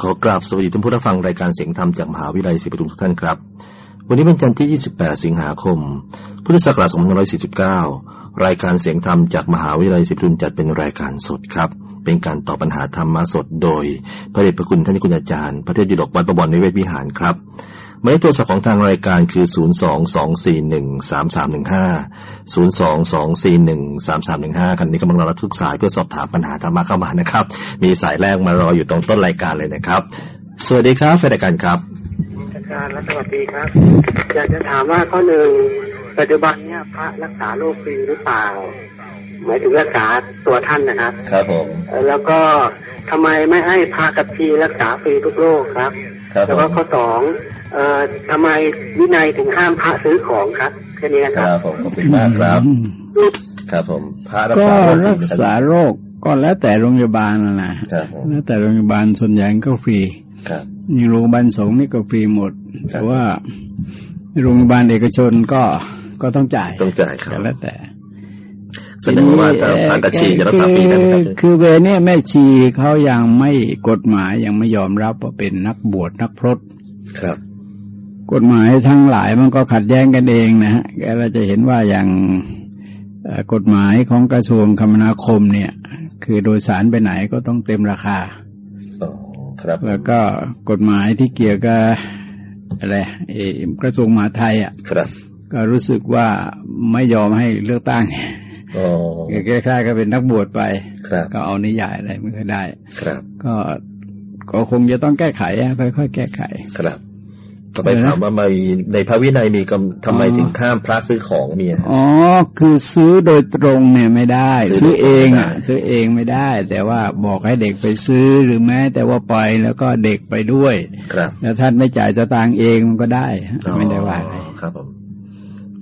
ขอกราบสวัสดีท่านผู้รับฟังรายการเสียงธรรมจากมหาวิทยาลัยศรีปทุมทุกท่านครับ วันนี้เป็นจันทร์ที่ 28 สิงหาคม พุทธศักราช2549 รายการเสียงธรรมจากมหาวิทยาลัยศรีปทุมจัดเป็นรายการสดครับ เป็นการตอบปัญหาธรรมมาสดโดย พระเดชพระคุณท่านคุณอาจารย์ พระเทพดิลกวัดประบอนในเวทวิหารครับ หมายเลขโทรศัพท์ของทางรายการคือ 022413315 022413315คันนี้กำลังรอรับทุกสายเพื่อสอบถามปัญหาธรรมะเข้ามานะครับ มีสายแรกมารออยู่ตรงต้นรายการเลยนะครับ สวัสดีครับแฟนรายการครับอาจารย์และสวัสดีครับ อยากจะถามว่าข้อหนึ่งปัจจุบันเนี่ยพระรักษาโรคฟรีหรือเปล่า หมายถึงรักษาตัวท่านนะครับ ครับผมเอ่อแล้วก็ทำไมไม่ให้พระกับชีรักษาฟรีทุกโรคครับครับผแล้วก็มข้อสอง เอ่อทำไมวินัยถึงห้ามพระซื้อของครับแค่นี้นะคครัรับบผมขอบคุณมากครับครับผมพระรักก็ษาโรครักษาโรคก็แล้วแต่โรงพยาบาลนะนะครับผมแล้วแต่โรงพยาบาลส่วนใหญ่ก็ฟรีครับอย่างโรงพยาบาลสงฆ์นี่ก็ฟรีหมดครับแต่ว่าโรงพยาบาลเอกชนก็ก็ต้องจ่ายต้องจ่ายครับก็แล้วแต่แสดงว่าถ้าพระกระชีจะรักษาฟรีได้ไหมครับคือคือเวรเนี่ยแม่ชีเขายังไม่กฎหมายยังไม่ยอมรับว่าเป็นนักบวชนักพรตครับ กฎหมายทั้งหลายมันก็ขัดแย้งกันเองนะฮะเราจะเห็นว่าอย่างเอ่อกฎหมายของกระทรวงคมนาคมเนี่ย คือโดยสารไปไหนก็ต้องเต็มราคาอ๋อครับแล้วก็กฎหมายที่เกี่ยวกับอะไรเอ่อกระทรวงมหาดไทยอะครับ ก็รู้สึกว่าไม่ยอมให้เลือกตั้งอ๋อคล้ายๆก็เป็นนักบวชไปครับก็เอานิยายอะไรไม่ค่อยได้ ครับ ก็ก็คงจะต้องแก้ไขอะค่อยๆแก้ไข ครับ ก็ไปถามว่าในในพระวินัยมีกำทำไมถึงห้ามพระซื้อของมีอะอ๋อ คือซื้อโดยตรงเนี่ยไม่ได้ ซื้ซื้ออโดยตรงเองไม่อะได้ซื้อเองไม่ได้ แต่ว่าบอกให้เด็กไปซื้อหรือแม้ แต่ว่าไปแล้วก็เด็กไปด้วย ครับ แล้วท่านไม่จ่ายสตางค์เองมันก็ได้ฮะไม่ได้ว่าอะไรอ๋อครับผม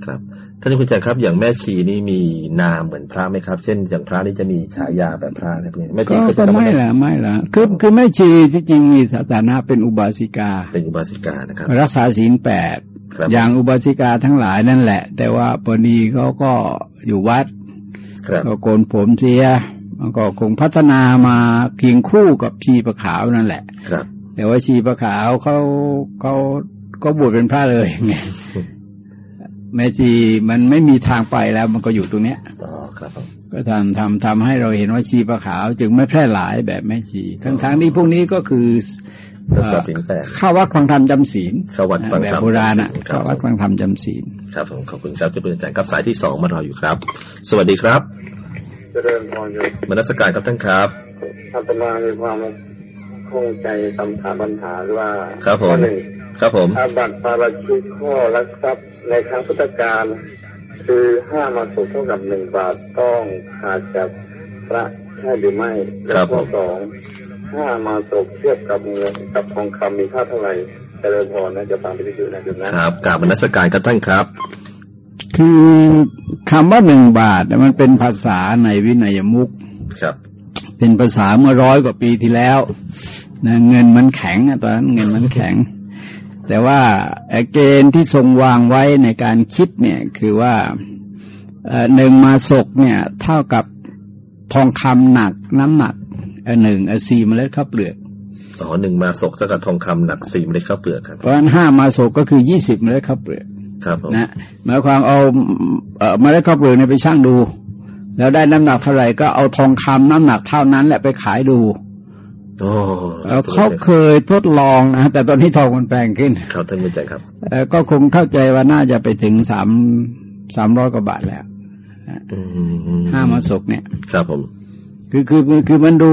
ครับ ท่านคุณจักรครับอย่างแม่ชีนี่มีนามเหมือนพระไหมครับ เช่น อย่างพระนี่จะมีฉายาแบบพระอะไรพวกนี้แม่ชีก็ก็ก็จะไม่ละไม่ละคือคือแม่ชีที่จริงมีสถานะเป็นอุบาสิกา เป็นอุบาสิกานะครับ รักษาศีลแปดครับอย่างอุบาสิกาทั้งหลายนั่นแหละ แต่ว่าพอดีเขาก็อยู่วัดครับก็โกนผมเสียมันก็คงพัฒนามาเคียงคู่กับชีประขาวนั่นแหละ ครับ แต่ว่าชีประขาวเขาเขาก็บวชเป็นพระเลยไง แม่ชีมันไม่มีทางไปแล้วมันก็อยู่ตรงเนี้ยอ๋อครับผมก็ทำทำทำให้เราเห็นว่าชีประขาว จึงไม่แพร่หลายแบบแม่ชีทั้งทั้งที่พวกนี้ก็คือรักษาศีลแปดเข้าวัดฟังธรรมจำศีลเข้าวัดฟังแบบธรรมโบราณอะจำศีลครับเข้าวัดฟังธรรมจำศีลครับผมขอบคุณครับเจ้าคุณอาจารย์ครับสายที่สองมารออยู่ครับ สวัสดีครับเจริญพรโยมมนัสการครับท่านครับอาตมามีความข้องใจคำถามปัญหาว่าครับผมข้อหนึ่ง ครับผมอาบัติปาราชิกข้อรักทรัพย์ในครั้งพุทธกาลคือห้ามาสุกเท่ากับหนึ่งบาทต้องขาดจากพระใช่หรือไม่ครับและข้อสองห้ามาสุกเทียบกับเงินกับทองคำมีค่าเท่าไหร่เจริญพรนะจะฟังไปที่ดูนะจุดนะครับกราบมนัสการครับท่านครับ คือคำว่าหนึ่งบาทเนี่ยมันเป็นภาษาในวินัยมุกครับ เป็นภาษาเมื่อร้อยกว่าปีที่แล้วนะเงินมันแข็งอะตอนนั้นเงินมันแข็ง แต่ว่าเอ่อเกณฑ์ที่ทรงวางไว้ในการคิดเนี่ยคือว่าเอ่อหนึ่งมาศกเนี่ยเท่ากับทองคำหนักน้ำหนักเอ่อหนึ่งเอ่อสี่เมล็ดข้าวเปลือกอ๋อหนึ่งมาศกเท่ากับทองคำหนักสี่เมล็ดข้าวเปลือกครับเพราะฉะนั้นห้ามาศกก็คือยี่สิบเมล็ดข้าวเปลือกครับผมนะหมายความเอาเอ่อเมล็ดข้าวเปลือกเนี่ยไปชั่งดู แล้วได้น้ำหนักเท่าไหร่ก็เอาทองคำน้ำหนักเท่านั้นแหละไปขายดูโอ้ เอ่อเขาเคยทดลองนะแต่ตอนนี้ทองมันแพงขึ้นครับท่านคุณอาจารย์ครับเอ่อก็คงเข้าใจว่าน่าจะไปถึงสามสามร้อยกว่าบาทแล้วอืมห้ามาศกเนี่ย ครับผม คือคือคือคือมันดู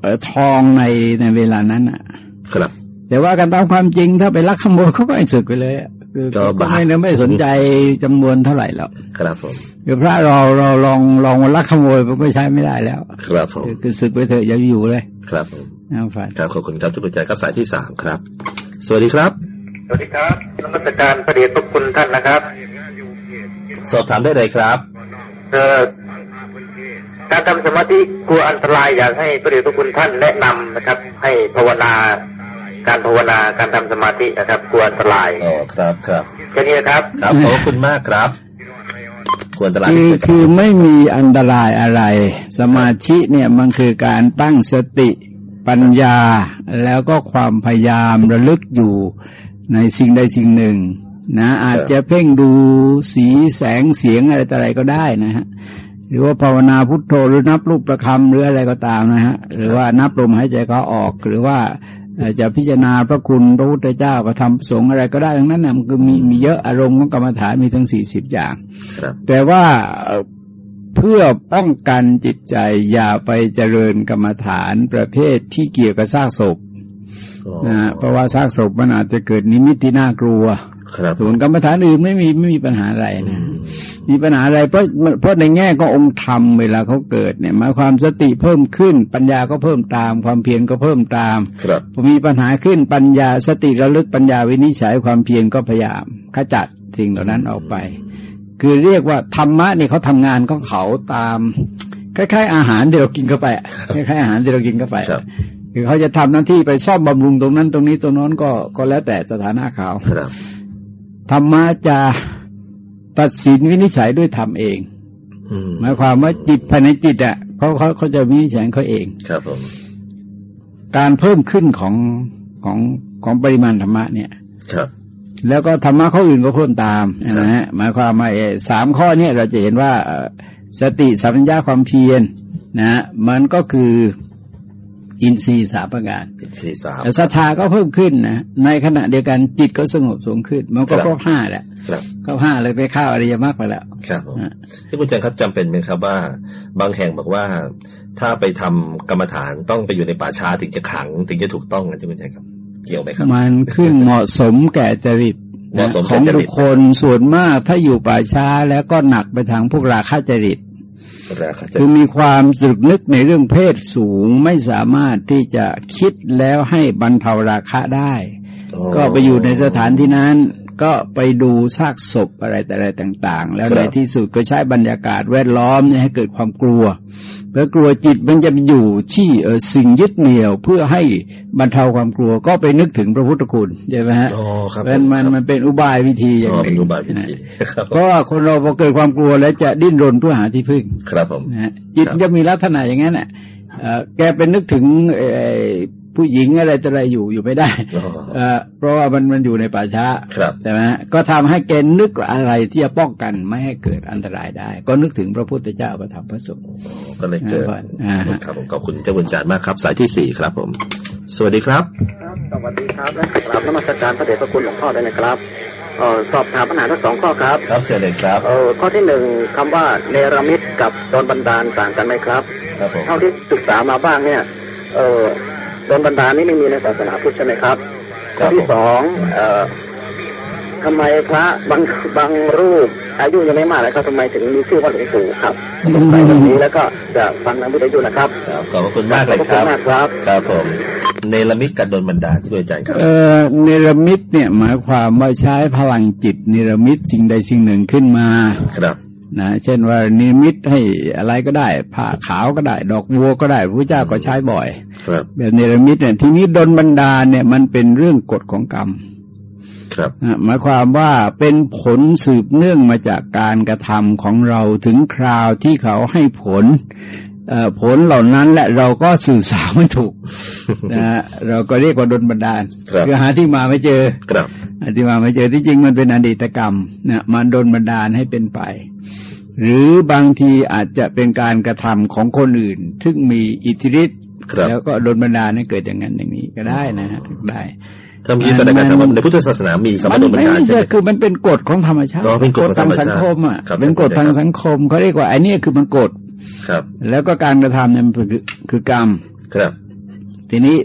เอ่อทองในในเวลานั้นอะ ครับ แต่ว่ากันตามความจริงถ้าไปลักขโมยเขาก็ให้สึกไปเลยอะ คือก็บาปไม่ได้ไม่สนใจจำนวนเท่าไหร่หรอกครับผมคือพระเราเราลองลองมาลักขโมยมันก็ใช้ไม่ได้แล้ว ครับผมคือคือสึกไปเถอะอย่าอยู่เลย ครับผมนะฝันครับขอบคุณครับทุกคนใจครับสายที่สามครับ สวัสดีครับ สวัสดีครับนมัสการพระเดชพระคุณท่านนะครับ สอบถามได้เลยครับเอ่อการทำสมาธิกลัวอันตรายอยากให้พระเดชพระคุณท่านแนะนำนะครับ ให้ภาวนา การภาวนาการทำสมาธินะครับกลัวอันตรายอ๋อครับครับแค่นี้นะครับครับขอบคุณมากครับควรตลาดคือที่จะคือไม่มีอันตรายอะไร สมาธิเนี่ยมันคือการตั้งสติปัญญา แล้วก็ความพยายามระลึกอยู่ในสิ่งใดสิ่งหนึ่งนะอาจจะเพ่งดูสีแสงเสียงอะไรต่ออะไรก็ได้นะฮะหรือว่าภาวนาพุทโธหรือนับรูปประคำหรืออะไรก็ตามนะฮะหรือว่านับลมหายใจเขาออกหรือว่า จะพิจารณาพระคุณพระพุทธเจ้าประทำสงฆ์อะไรก็ได้ทั้งนั้นนะมันก็มีมีเยอะอารมณ์ของกรรมฐานมีทั้งสี่สิบอย่างครับแต่ว่าเพื่อป้องกันจิตใจอย่าไปเจริญกรรมฐานประเภทที่เกี่ยวกับซากศพอ๋อนะฮะเพราะว่าซากศพมันอาจจะเกิดนิมิตที่น่ากลัว ครับส่วนกรรมฐานอื่นไม่มีไม่มีปัญหาอะไรอืนะมมีปัญหาอะไรเพราะเพราะในแง่ขององค์ธรรมเวลาเขาเกิดเนี่ยหมายความสติเพิ่มขึ้น ปัญญาก็เพิ่มตาม ความเพียรก็เพิ่มตามครับพอมีปัญหาขึ้นปัญญาสติระลึกปัญญาวินิจฉัยความเพียรก็พยายามขจัดสิ่งเหล่านั้นออกไป คือเรียกว่าธรรมะนี่เขาทำงานของเขาตามคล้ายๆอาหารที่เรากินเข้าไปอะคล้ายๆอาหารที่เรากินเข้าไปครับคือเขาจะทำหน้าที่ไปซ่อมบำรุงตรงนั้นตรงนี้ตรงโน้นก็ก็แล้วแต่สถานะเขาครับ ธรรมะจะตัดสินวินิจฉัยด้วยธรรมเองอืมหมายความว่าจิตภายในจิตอะเขาเขาเขาจะวินิจฉัยของเขาเอง ครับผมการเพิ่มขึ้นของของของปริมาณธรรมะเนี่ย ครับ แล้วก็ธรรมะข้ออื่นก็เพิ่มตามนะฮะหมายความว่าไอ้สามข้อเนี่ยเราจะเห็นว่าเอ่อสติสัมปชัญญะความเพียรนะฮะมันก็คือ อินทรีย์สามประการเป็นสี่สามแต่ศรัทธาก็เพิ่มขึ้นนะในขณะเดียวกันจิตก็สงบสูงขึ้น มันก็ครับครบห้าแหละครับครบห้าเลยไปเข้าอริยมรรคไปแล้ว ครับผมฮะที่คุณอาจารย์ครับจำเป็นไหมครับว่า บางแห่งบอกว่า ถ้าไปทำกรรมฐานต้องไปอยู่ในป่าช้าถึงจะขลัง ถึงจะถูกต้องนะที่คุณอาจารย์ครับ เกี่ยวไหมครับ มันขึ้นเหมาะสมแก่จริตเหมาะสมขแก่องจริตบุคคลส่วนมากถ้าอยู่ป่าช้าแล้วก็หนักไปทางพวกราคะจริตแล้ว ครับคือมีความสรึกนึกในเรื่องเพศสูงไม่สามารถที่จะคิดแล้วให้บรรเทาราคะได้ ก็ไปอยู่ในสถานที่นั้น ก็ไปดูซากศพอะไรแต่อะไรต่าง ๆ แล้วครับในที่สุดก็ใช้บรรยากาศแวดล้อมเนี่ยให้เกิดความกลัวเพื่อกลัวจิตมันจะไปอยู่ที่เออสิ่งยึดเหนี่ยวเพื่อให้บรรเทาความกลัวก็ไปนึกถึงพระพุทธคุณใช่ไหมฮะอ๋อครับมันมันมันเป็นอุบายวิธีอย่างอ๋อหเป็นนึ่งรูปแบบพิธีครับเพราะว่าคนเราพอเกิดความกลัวแล้วจะดิ้นรนเพื่อหาที่พึ่งครับผมนะฮะจิตครับจะมีลักษณะอย่างนั้นแหละเอ่อแกเป็นนึกถึงเอ่อ ผู้หญิงอะไรต่ออะไรอยู่อยู่ไม่ได้อ๋อเอ่อเพราะว่ามันมันอยู่ในป่าช้าครับใช่ไหมฮะก็ทำให้แกนึกอะไรที่จะป้องกันไม่ให้เกิดอันตรายได้ ก็นึกถึงพระพุทธเจ้าพระธรรมพระสงฆ์ก็เลยเกิดอ่าฮะครับผมขอบคุณเจ้าบุญจารย์มากครับ สายที่สี่ครับผม สวัสดีครับครับสวัสดีครับและกราบนมัสการพระเดชพระคุณหลวงพ่อด้วยนะครับเอ่อสอบถามปัญหาทั้งสองข้อครับ ครับเชิญเลยครับเอ่อข้อที่หนึ่งคำว่าเนรมิตกับโดนบันดาลต่างกันไหมครับ ครับผมเท่าที่ศึกษามาบ้างเนี่ย เอ่อ โดนบันดาลนี่ไม่มีในศาสนาพุทธใช่ไหมครับคข้อรับผที่มสองเอ่อทำไมพระบางบางรูป อายุยังไม่มากเลยครับทำไมถึงมีชื่อว่าหลวงปู่ครับสงสัยแบบนี้แล้วก็จะฟังทางวิทยุนะครับครับขอบพระคุณมากเลยขอบคคุรัณบมากครับครับผมเนรมิตกับโดนบันดาลที่คุณอาจารย์ครับเอ่อเนรมิตเนี่ยหมายความว่าใช้พลังจิตเนรมิตสิ่งใดสิ่งหนึ่งขึ้นมาครับ นะเช่นว่านิมิตให้อะไรก็ได้ผ้าขาวก็ได้ ดอกบัวก็ได้พระเจ้าก็ใช้บ่อยครับแบบเนรมิตเนี่ยทีนี้ดนบันดาลเนี่ยมันเป็นเรื่องกฎของกรรมครับนะหมายความว่าเป็นผลสืบเนื่องมาจากการกระทำของเราถึงคราวที่เขาให้ผลเอ่อ ผลเหล่านั้นและเราก็สื่อสารไม่ถูกนะฮะเราก็เรียกว่าดนบันดาลครับอหาที่มาไม่เจอครับหาที่มาไม่เจอที่จริงมันเป็นอดีตกรรมนะมันดนบันดาลให้เป็นไป หรือบางทีอาจจะเป็นการกระทำของคนอื่น ซึ่งมีอิทธิฤทธิ์ครับแล้วก็ดนบันดาลให้เกิดอย่างนั้นอย่างนี้ก็ได้นะฮะได้ถ้ามีแสดงการมันทำในพุทธศาสนามีคำมัว่าโดนบันไม่ดาลใช่ใช่ไหมคือมันเป็นกฎของธรรมชาติอ๋อเป็นกฎของธรทารงมชาติสังคมอะครับเป็นกฎทางสังคมเขาเรียกว่าไอ้นี่คือมันกฎ ครับ แล้วก็การกระทำเนี่ยมันคือคือกรรม ครับ ทีนี้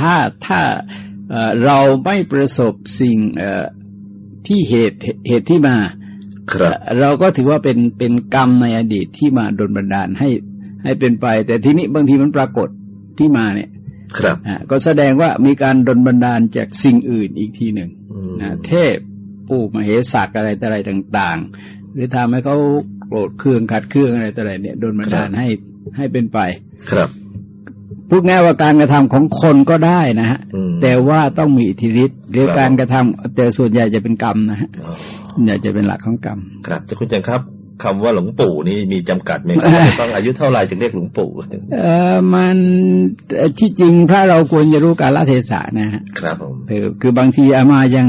ถ้าถ้าเอ่อเราไม่ประสบสิ่งเอ่อที่เหตุเหตุที่มา ครับ เราก็ถือว่าเป็นเป็นกรรมในอดีตที่มาดลบันดาลให้ให้เป็นไป แต่ทีนี้บางทีมันปรากฏที่มาเนี่ย ครับอะก็แสดงว่ามีการดลบันดาลจากสิ่งอื่นอีกทีหนึ่งอืมนะเทพผู้มเหสักอะไรต่ออะไรต่าง ๆ หรือทำให้เขาโกรธเคืองขัดเคืองอะไรต่ออะไรเนี่ยดลบันดาลให้ให้เป็นไป ครับพูดง่ายว่าการกระทำของคนก็ได้นะฮะอืมแต่ว่าต้องมีอิทธิฤทธิ์หรือครับการกระทำแต่ส่วนใหญ่จะเป็นกรรมนะฮะอ๋อส่วนใหญ่จะเป็นหลักของกรรม ครับเจ้าคุณอาจารย์ครับคำว่าหลวงปู่นี่มีจำกัดไหมครับว่าจะต้องอายุเท่าไหร่ถึงเรียกหลวงปู่เออมันเอ่อที่จริงพระเราควรจะรู้กาลเทศะนะฮะครับผมคือคือบางทีอามายัง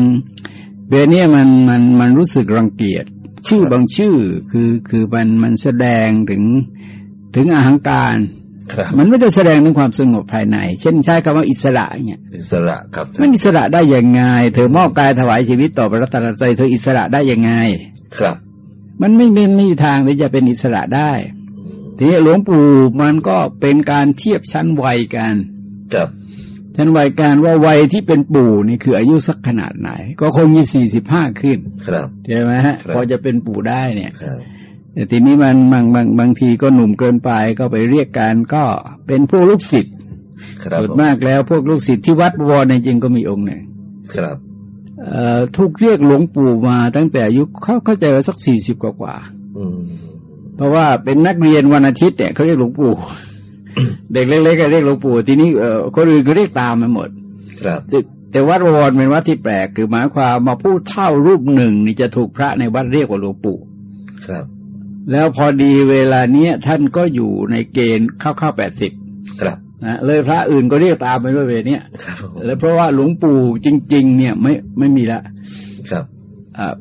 เบเนี่ยมันมันมันรู้สึกรังเกียจ ชื่อบางชื่อคือคือมันมันแสดงถึงถึงอาหังการครับมันไม่ได้แสดงถึงความสงบภายใน เช่นใช้คำว่าอิสระเนี่ยอิสระครับมันอิสระได้ยังไง เธอมอบกายถวายชีวิตต่อพระรัตนตรัยเธออิสระได้ยังไง ครับ มันไม่ไม่ไม่มีทางที่จะเป็นอิสระได้ ทีนี้หลวงปู่มันก็เป็นการเทียบชั้นวัยกัน ครับ ชั้นวัยการว่าวัยที่เป็นปู่นี่คืออายุสักขนาดไหน ก็คงยี่สี่สิบห้าขึ้น ครับใช่ไหมฮะครับพอจะเป็นปู่ได้เนี่ยครับแต่ทีนี้มันบางบางบางทีก็หนุ่มเกินไปก็ไปเรียกกันก็เป็นพวกลูกศิษย์ครับส่วนผมมากแล้วพวกลูกศิษย์ที่วัดบวรในยจริงก็มีองค์หนึ่งครับเอ่อทุกเรียกหลวงปู่มาตั้งแต่อายุเขาเข้าใจว่าสักสี่สิบกว่ากว่าอืมเพราะว่าเป็นนักเรียนวันอาทิตย์เนี่ยเขาเรียกหลวงปู่ เด็กเล็กๆก็เรียกหลวงปู่ทีนี้เอ่อคนอื่นก็เรียกตามไปหมด ครับ แต่แต่วัดบวรเป็นวัดที่แปลกคือหมายความมาพูดเท่ารูปหนึ่งนี่จะถูกพระในวัดเรียกว่าหลวงปู่ครับ แล้วพอดีเวลาเนี้ยท่านก็อยู่ในเกณฑ์เข้าๆแปดสิบครับนะเลยพระอื่นก็เรียกตามไปด้วยเวลาเนี้ยครับผมแล้วเพราะว่าหลวงปู่จริง ๆ เนี่ยไม่ไม่มีละครับอ่า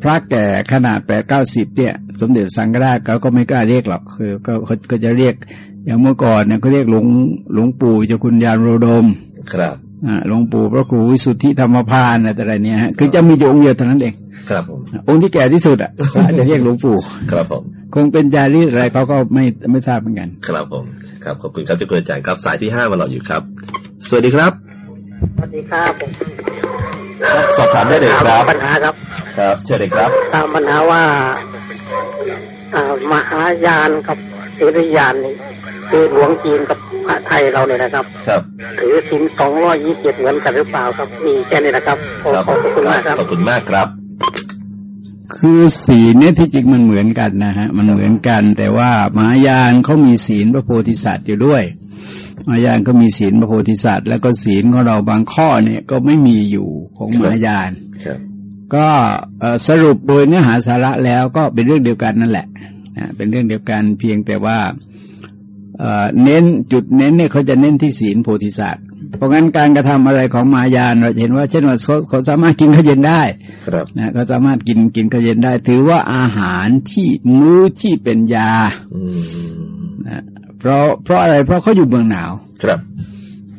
พระแก่ขนาดแปดเก้าสิบเนี่ย สมเด็จสังฆราชเขาก็ไม่กล้าเรียกหรอกคือก็ก็ก็จะเรียก อย่างเมื่อก่อนเนี่ยเขาเรียกหลวงหลวงปู่เจ้าคุณยานโรดม ครับอ่าหลวงปู่พระครูวิสุทธิธรรมพานอะไรแต่อะไรเนี่ยฮะคือจะมีอยู่องค์เดียวเท่านั้นเองครับผมองค์ที่แก่ที่สุดอะพระจะเรียกหลวงปู่ครับผมคงเป็นจารีตอะไรเขาก็ไม่ไม่ทราบเหมือนกัน ครับผม ครับขอบคุณครับที่คุณอาจารย์ครับสายที่ห้ามาเราอยู่ครับ สวัสดีครับสวัสดีครับผม สอบถามได้เลยครับปัญหาครับ ครับเชิญเลยครับ ตามปัญหาว่าอ่ามหายานกับเสรียานนี่คือหลวงจีนกับพระไทยเราเนี่ยนะครับ ครับถือสินสองร้อยยี่สิบเหมือนกันหรือเปล่าครับมีแค่นี้นะครับขอครับขอบคุณมากครับขอบคุณมากครับ คือศีลเนี่ยที่จริงมันเหมือนกันนะฮะมันเหมือนกัน แต่ว่ามหายานเขามีศีลพระโพธิสัตว์อยู่ด้วย มหายานก็มีศีลพระโพธิสัตว์ แล้วก็ศีลของเราบางข้อเนี่ยก็ไม่มีอยู่ของมหายานครับก็เอ่อสรุปโดยเนื้อหาสาระแล้วก็เป็นเรื่องเดียวกันนั่นแหละนะเป็นเรื่องเดียวกันเพียงแต่ว่าเอ่อเน้นจุดเน้นเนี่ยเขาจะเน้นที่ศีลโพธิสัตว์เพราะงั้นการกระทำอะไรของมายานเราจะเห็นว่า เช่นว่าเขาเขาสามารถกินข้าวเย็นได้ครับนะเขาสามารถกินกินข้าวเย็นได้ ถือว่าอาหารที่มื้อที่เป็นยาอืมนะ เพราะเพราะอะไรเพราะเขาอยู่เมืองหนาว ครับ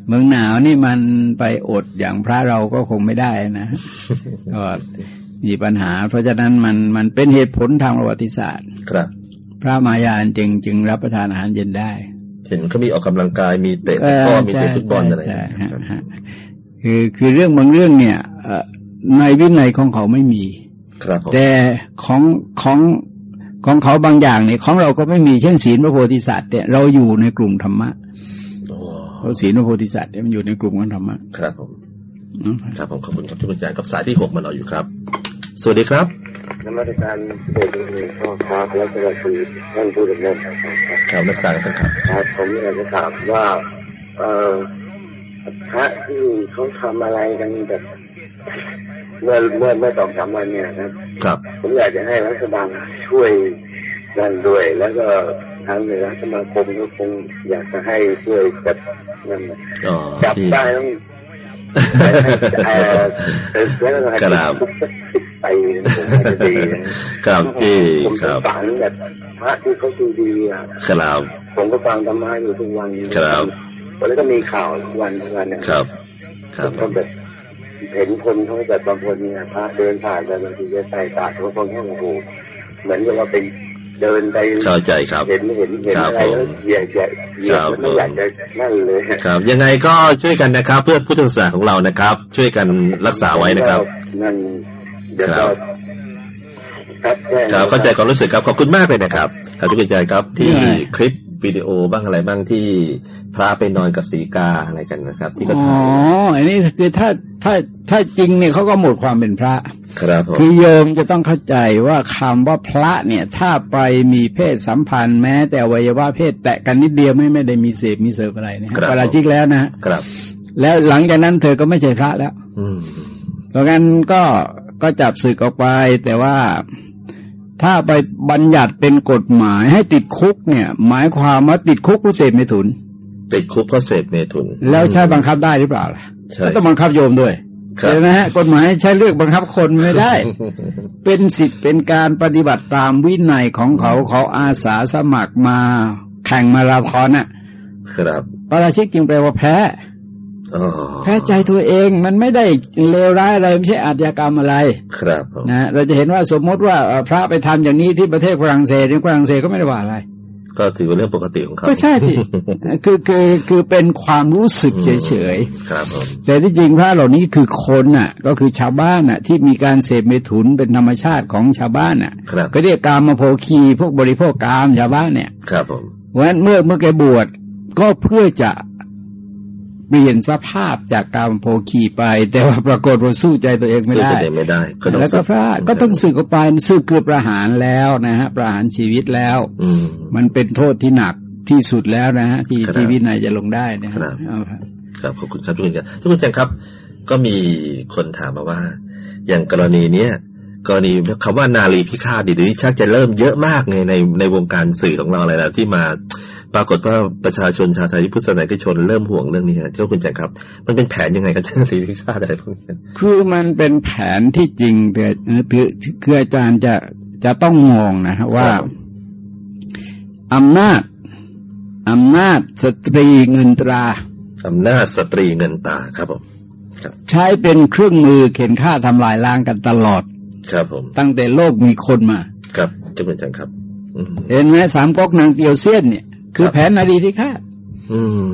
เมืองหนาวนี่มันไปอดอย่างพระเราก็คงไม่ได้นะก็มีปัญหา เพราะฉะนั้นมันมันเป็นเหตุผลทางประวัติศาสตร์ ครับ พระมายานจึงจึงรับประทานอาหารเย็นได้ เห็นเขามีออกกำลังกายมีเตะตะกร้อมีเตะฟุตบอลอะไรใช่คใช่รับฮะคือคือเรื่องบางเรื่องเนี่ยเอ่อในวินัยของเขาไม่มี ครับผมแต่ของของ ของเขาบางอย่างเนี่ยของเราก็ไม่มีเช่นศีลพระโพธิสัตว์เนี่ยเราอยู่ในกลุ่มธรรมะโอ้เพราะศีลพระโพธิสัตว์เนี่ยมันอยู่ในกลุ่มของธรรมะครับผมอืมครับผมขอบคุณครับที่คุณอาจารย์กับสายที่หกมาเราอยู่ครับ สวัสดีครับนมัสการเด็กหนึ่งข้อครับแล้วก็คือท่านผู้ดำเนินการครับข่าวนักศึกษาครับครับผมอยากจะถามว่าเอ่อพระที่เขาทำอะไรกันแบบ เมื่อเมื่อเมื่อสองสามวันเนี่ยครับครับ ผมอยากจะให้รัฐบาลช่วยนั่นด้วย แล้วก็ทางเหนือสมาคมก็คงอยากจะให้ช่วยจับนั่นน่ะอ๋อจับที่ได้ต้องเอ่อเอ่อแล้วก็ให้ครับทุกสักสิบไปผมว่าจะดีนะครับที่ผมคสรังบสารแบบพระที่เขาดูดีอะครับผมก็ฟังธรรมะอยู่ทุกวันครับแล้วก็มีข่าวทุกวันทุกวันเนี่ยครับคผรับมก็แบบ เห็นคนเขาแบบบางคนเนี่ยพระเดินผ่านไปบางทีจะใส่บาตรบางคนก็โอ้โหเหมือนกับว่าเป็นเดินไปเข้าใจครับเห็นเห็นเห็นครับอะไรแล้วเหยียดเหยียดเหยียดครับแล้วไม่อยากจะนั่นเลยครับ ยังไงก็ช่วยกันนะครับ เพื่อพุทธศาสนาของเรานะครับ ช่วยกันรักษาไว้นะครับนั่นเดี๋ยวครัก็บครับแจ้งครับเข้าใจความรู้สึกครับ ขอบคุณมากเลยนะครับครับที่คุณอาจารย์ครับที่ได้คลิป วิดีโอบ้างอะไรบ้างที่พระไปนอนกับสีกาอะไรกันนะครับ ที่ก็อ๋อถ่ายอันนี้คือถ้าถ้าถ้าจริงเนี่ยเขาก็หมดความเป็นพระ ครับผมคือโยมจะต้องเข้าใจว่าคำว่าพระเนี่ย ถ้าไปมีเพศสัมพันธ์แม้ แต่อวัยวะเพศแตะกันนิดเดียวไม่ไม่ได้มีเสพมีเสพอะไรนะฮะปาราชิกแล้วนะฮะครับ แล้วหลังจากนั้นเธอก็ไม่ใช่พระแล้ว อืมเพราะงั้นก็ก็จับศึกออกไปแต่ว่า ถ้าไปบัญญัติเป็นกฎหมายให้ติดคุกเนี่ย หมายความว่าติดคุกผู้เสพเมถุน ติดคุกเพราะเสพเมถุน แล้วใช้บังคับได้หรือเปล่าล่ะใช่ก็ต้องบังคับโยมด้วยครับใช่ไหมฮะกฎหมายใช้เลือกบังคับคนไม่ได้ เป็นสิทธิ์เป็นการปฏิบัติตามวินัยของเขาเขาอาสาสมัครมา แข่งมาราธอนน่ะ ครับปาราชิกจึงแปลว่าแพ้อ๋อ แพ้ใจตัวเองมันไม่ได้เลวร้ายอะไรไม่ใช่อาชญากรรมอะไร ครับผมนะเราจะเห็นว่าสมมติว่าเอ่อพระไปทำอย่างนี้ที่ประเทศฝรั่งเศสในฝรั่งเศสก็ไม่ได้ว่าอะไร ก็ถือว่าเรื่องปกติของเขาก็ใช่ที่คือคือคือเป็นความรู้สึกเฉยครับผมๆแต่ที่จริงพระเหล่านี้คือคนน่ะ ก็คือชาวบ้านน่ะ ที่มีการเสพเมถุนเป็นธรรมชาติของชาวบ้านน่ะครับก็เรียกกามมาโภคีพวกบริโภคกามชาวบ้านเนี่ย ครับผมเพราะฉะนั้นเมื่อเมื่อแกบวชก็เพื่อจะเป ลี่ยนสภาพจากกามโภคีไป แต่ว่าปรากฏว่าสู้ใจตัวเองไม่สู้ได้จะเด็ไม่ได้ก็ต้องแล้วก็พระก็ต้องสึกออกไปสึกคือประหารแล้วนะฮะ ประหารชีวิตแล้วอืมมันเป็นโทษที่หนักที่สุดแล้วนะฮะที่ครับที่วินัยจะลงได้นะฮะครับเอาครับครับขอบคุณครับทุกคนครับทุกคนจังครับ ก็มีคนถามมาว่า อย่างกรณีเนี้ยกรณีคำว่านารีพิฆาตดิเดี๋ยวนี้ชักจะเริ่มเยอะมากในในในวงการสื่อของเราอะไรนะที่มา ปรากฏว่าประชาชนชาวไทยพุทธศาสนิกชนเริ่มห่วงเรื่องนี้ฮะเจ้าคุณจังครับ มันเป็นแผนยังไงครับนารีพิฆาตอะไรพวกนี้คือมันเป็นแผนที่จริงแต่เออคือคืออาจารย์จะจะต้องมองนะฮะว่าอำนาจอำนาจสตรีเงินตราอำนาจสตรีเงินตาครับผมใช้เป็นเครื่องมือเข็นฆ่าทำลายล้างกันตลอด ครับผม ตั้งแต่โลกมีคนมา ครับเจ้าคุณจังครับอืมเห็นไหมสามก๊กนางเตียวเซียนเนี่ย คือครับแผนนารีที่ฆ่าตอืม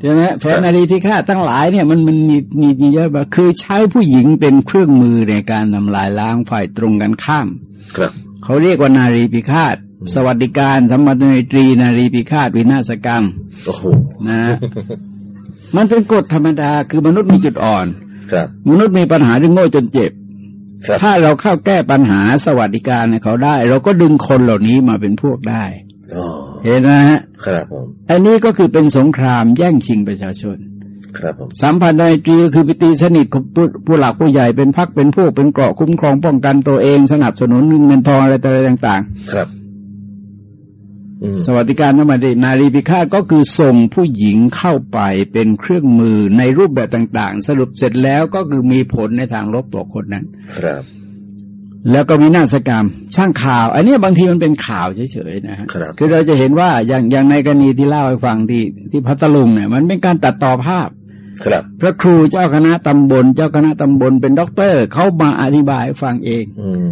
ใช่ไหมแผนนารีที่ฆ่าตตั้งหลายเนี่ยมันมันมีมีมีเยอะมากคือใช้ผู้หญิงเป็นเครื่องมือในการทำลายล้างฝ่ายตรงกันข้าม ครับเขาเรียกว่านารีพิฆาตสวัสดิการธรรมดตรีนารีพิฆาตวินาศกรรมโอ้โหนะฮะมันเป็นกฎธรรมดาคือมนุษย์มีจุดอ่อน ครับ มนุษย์มีปัญหาเรื่องโง่จนเจ็บครับถ้าเราเข้าแก้ปัญหาสวัสดิการให้เขาได้ เราก็ดึงคนเหล่านี้มาเป็นพวกได้อ๋อ เห็นไหมฮะครับผมอันนี้ก็คือเป็นสงครามแย่งชิงประชาชน ครับผมสัมพันธ์ไตรีก็คือไปตีสนิทกับผู้ผู้หลักผู้ใหญ่เป็นพักเป็นพวกเป็นเกราะคุ้มครองป้องกันตัวเองสนับสนุนเงินทองอะไรต่ออะไรต่างครับอืมๆสวัสดิการธรรมดานารีพิฆาตก็คือส่งผู้หญิงเข้าไปเป็นเครื่องมือในรูปแบบต่าง ๆ สรุปเสร็จแล้วก็คือมีผลในทางลบต่อคนนั้น ครับ แล้วก็มีนาฏกรรม สร้างข่าว อันเนี้ยบางทีมันเป็นข่าวเฉยๆนะฮะครับคือเราจะเห็นว่าอย่างอย่างในกรณีที่เล่าให้ฟังที่ที่พัทลุงเนี่ย มันเป็นการตัดต่อภาพ ครับ พระครูเจ้าคณะตำบล เจ้าคณะตำบลเป็นด็อกเตอร์เขามาอธิบายให้ฟังเองอืม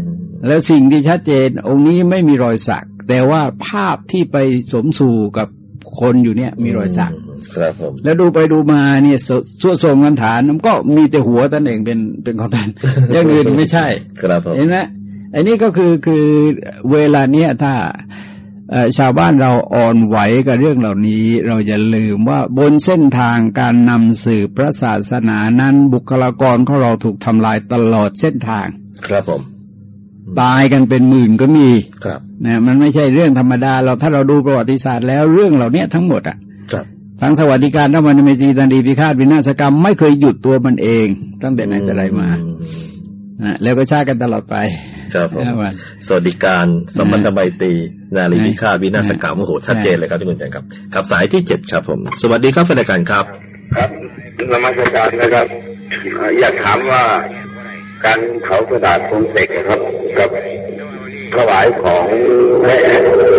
แล้วสิ่งที่ชัดเจน องค์นี้ไม่มีรอยสัก แต่ว่าภาพที่ไปสมสู่กับ คนอยู่เนี่ย มีรอยสักครับผมแล้วดูไปดูมาเนี่ยสส่วนทรงกันฐานมันก็มีแต่หัวตนเองเป็นเป็นของท่านอย่างอื่นไม่ใช่ ครับผมเห็นไหมอันนี้ก็คือคือเวลาเนี้ยถ้าเอ่อชาวบ้านเราอ่อนไหวกับเรื่องเหล่านี้ เราจะลืมว่าบนเส้นทางการนำสื่อพระศาสนานั้นบุคลากรของเราถูกทำลายตลอดเส้นทาง ครับผม ตายกันเป็นหมื่นก็มีครับนะมันไม่ใช่เรื่องธรรมดาเราถ้าเราดูประวัติศาสตร์แล้วเรื่องเหล่านี้ทั้งหมดอะครับทั้งสวัสดิการทั้งมันเมตรีตันดีพิฆาตวินาศกรรมไม่เคยหยุดตัวมันเอง ตั้งแต่ไหนแต่ไรมาอืนะแล้วก็ชาติกันตลอดไป ครับผมนะวันสวัสดิการสมพันธไมตรีนารีพิฆาตวินาศกรรมนะโอ้โหชัดเจนเลยครับที่คุณแจงครับครับสายที่เจ็ดครับผม สวัสดีครับแฟนรายการครับ ครับนมัสการนะครับเอ่ออยากถามว่า การเผากระดาษโครงเสกนะครับ กับถวายของและ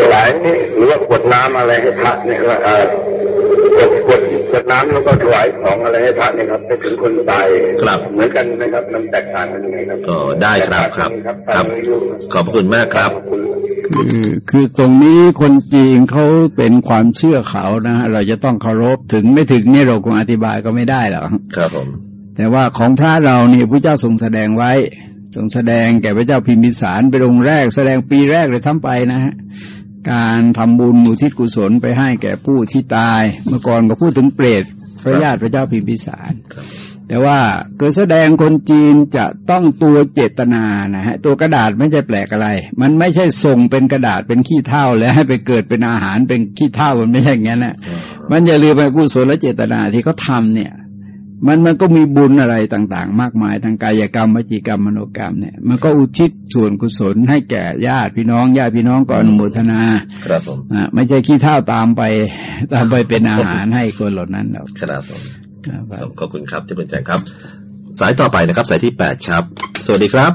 ถวายหรือว่ากรวดน้ำอะไรให้พระเนี่ยว่าเอ่อกรวดกรวดกรวดน้ำแล้วก็ถวายของอะไรให้พระเนี่ยครับไปถึงคนตายครับเหมือนกันไหมครับมันแตกต่างกันยังไงครับก็ได้ครับครับครับ ขอบพระคุณมากครับคือคือตรงนี้คนจีนเขาเป็นความเชื่อเขานะฮะเราจะต้องเคารพถึงไม่ถึงเนี่ยเราคงอธิบายก็ไม่ได้หรอกครับผม แต่ว่าของพระเราเนี่ยพระเจ้าทรงแสดงไว้ทรงแสดงแก่พระเจ้าพิมพิสารเป็นองค์แรก แสดงปีแรกเลยทั้งไปนะฮะการทำบุญมูทิศกุศลไปให้แก่ผู้ที่ตาย เมื่อก่อนก็พูดถึงเปรตพระญาติพระเจ้าพิมพิสารรแต่ว่าเกิดแสดงคนจีนจะต้องตัวเจตนานะฮะตัวกระดาษไม่ใช่แปลกอะไร มันไม่ใช่ส่งเป็นกระดาษเป็นขี้เท่าแล้วให้ไปเกิดเป็นอาหารเป็นขี้เท่ามันไม่ใช่อย่างนั้นนะมันอย่าลืมไปกุศลและเจตนาที่เขาทำเนี่ย มันมันก็มีบุญอะไรต่าง ๆ มากมายทางกายกรรมวจีกรรมมโนกรรมเนี่ยมันก็อุทิศส่วนกุศลให้แก่ญาติพี่น้องญาติพี่น้องก่อนโมทนา ครับผมอ่าไม่ใช่ขี้เท่าตามไป ตามไปเป็นอาหารให้คนเหล่านั้นหรอกครับผมครับขอบคุณครับที่เป็นแจ้งครับ สายต่อไปนะครับ สายที่แปดครับ สวัสดีครับ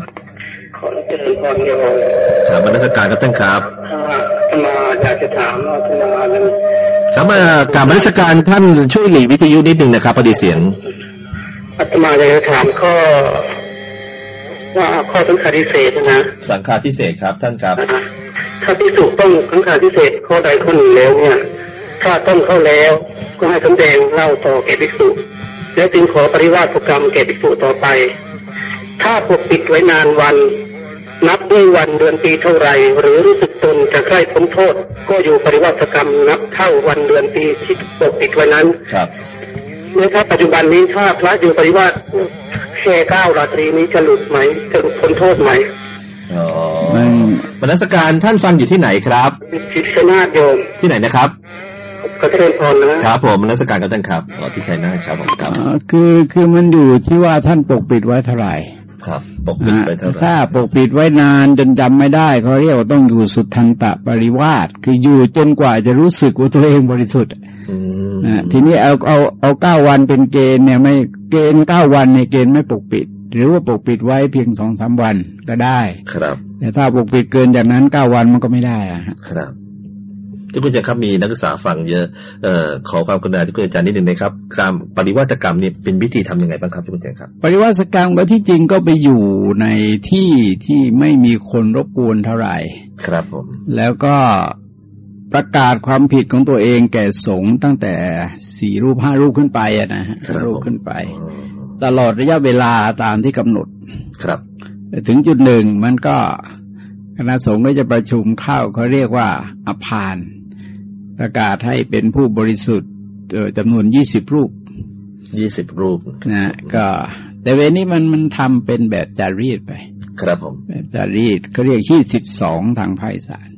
ขอเจริญพรโยมถามบรรณาการครับท่านครับถ้ามาอยากจะถามว่าถ้ามานั้น ครับมาการบรรณาการท่านช่วยหลีวิทยุนิดนึงนะครับพอดีเสียงอาตมาอยากจะถามข้อ ว่าข้อสังขารพิเศษนะสังฆาทิเศษครับ ท่านครับนะถ้าพิสูจต้องสังขารพิเศษข้อใดข้อหนึ่งแล้วเนี่ย ถ้าต้นเข้าแล้วก็ให้สำแดงเล่าต่อแก่ภิกษุแล้วจึงขอปริวาสกรรมแก่ภิกษุต่อไป ถ้าปกปิดไว้นานวัน นับด้วยวันเดือนปีเท่าไร หรือรู้สึกตนจะใกล้พ้นโทษ ก็อยู่ปริวาสกรรมนับเท่าวันเดือนปีที่ปกปิดไว้นั้นครับเมื่อถ้าปัจจุบันนี้ถ้าพระอยู่ปริวาสแค่เก้าราตรีนี้จะหลุดไหมจะหลุดพ้นโทษไหมอ๋อมันบรรณาการท่านฟังอยู่ที่ไหนครับทิศนาฏโยมที่ไหนนะครับก็เจริญพรนะครับผมบรรณาการครับท่านครับอ๋อที่ชัยนาทครับผมครับอ่าคือคือมันอยู่ที่ว่าท่านปกปิดไว้เท่าไหร่ ครับปกปิดไปเท่าไหร่ถ้าปกปิดไว้นานจนจำไม่ได้เขาเรียกว่าต้องอยู่สุดทันตะปริวาสคืออยู่จนกว่าจะรู้สึกว่าตัวเองบริสุทธิ์อืมนะทีนี้เอาเอาเอาเก้าวันเป็นเกณฑ์เนี่ยไม่เกณฑ์เก้าวันในยเกณฑ์ไม่ปกปิด หรือว่าปกปิดไว้เพียงสองสามวันก็ได้ ครับ แต่ถ้าปกปิดเกินจากนั้นเก้าวันมันก็ไม่ได้อะฮะครับ ที่คุณอาจารย์ครับมีนักศึกษาฟังเยอะเอ่อขอความกรุณาที่คุณอาจารย์นิดหนึ่งนะครับการปริวาตกรรมนี่เป็นวิธีทำยังไงบ้างครับที่คุณอาจารย์ครับปริวาสกรรมก็ที่จริงก็ไปอยู่ในที่ที่ไม่มีคนรบกวนเท่าไหร่ ครับผม แล้วก็ประกาศความผิดของตัวเองแก่สงฆ์ตั้งแต่สี่รูปห้ารูปขึ้นไปอะนะฮะครับรูปผมขึ้นไปอ๋อตลอดระยะเวลาตามที่กำหนดครับแต่ถึงจุดหนึ่งมันก็คณะสงฆ์ก็จะประชุมเข้าเขาเรียกว่าอภาน ประกาศให้เป็นผู้บริสุทธิ์เอ่อจำนวนยี่สิบรูปยี่สิบรูปนะก็แต่เวรนี้มันมันทำเป็นแบบจารีตไป ครับผม แบบจารีตเขาเรียกยี่สิบสองทางภาคอีสาน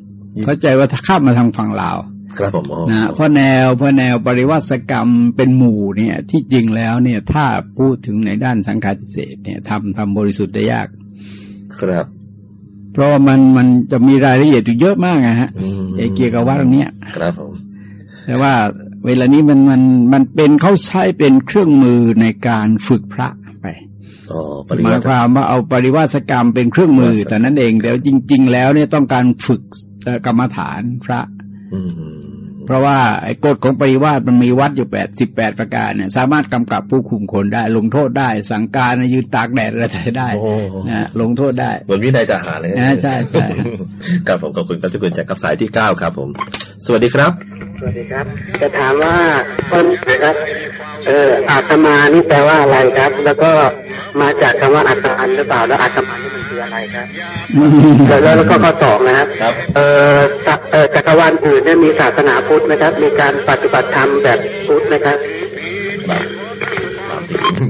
เข้าใจว่าถ้าข้ามมาทางฝั่งลาวครับผมอ๋อนะเพราะแนวเพราะแนวปริวัติกรรมเป็นหมู่เนี่ย ที่จริงแล้วเนี่ยถ้าพูดถึงในด้านสังฆาทิเศษเนี่ยทำทำบริสุทธิ์ได้ยาก ครับ เพราะว่ามันมันจะมีรายละเอียดอยู่เยอะมากนะฮะอืมไอ้เกี่ยวกับว่าตรงเนี้ยครับผมแต่ว่าเวลานี้มันมันมันเป็นเขาใช้เป็นเครื่องมือในการฝึกพระไปอ๋อปหริมาวัยติความว่าเอาปริวาสกรรมเป็นเครื่องมือปริวาสแต่นั้นเองแต่จริง ๆ แล้วเนี่ยต้องการฝึกเอ่อกรรมฐานพระอืม เพราะว่าไอ้กฎของปริวาสมันมีวัดอยู่แปดสิบแปดประการเนี่ยสามารถกำกับผู้คุมคนได้ ลงโทษได้ สั่งการให้ยืนตากแดดอะไรได้โอ้นะลงโทษได้เหมือนวินัยทหารเลยอ่าใช่ใช่ครับผมขอบคุณครับที่คุณอาจารย์ครับสายที่เก้าครับผม สวัสดีครับ สวัสดีครับ จะถามว่าต้นนะครับ เอออาตมานี่แปลว่าอะไรครับ แล้วก็มาจากคำว่าอัตมันหรือเปล่าแล้วอาตมันนี่มันคืออะไรครับแล้วแล้วแล้วก็ข้อสองนะครับครับเออจักเออจักรวาลอื่นเนี่ยมีศาสนาพุทธนะครับ มีการปฏิบัติธรรมแบบพุทธนะครับ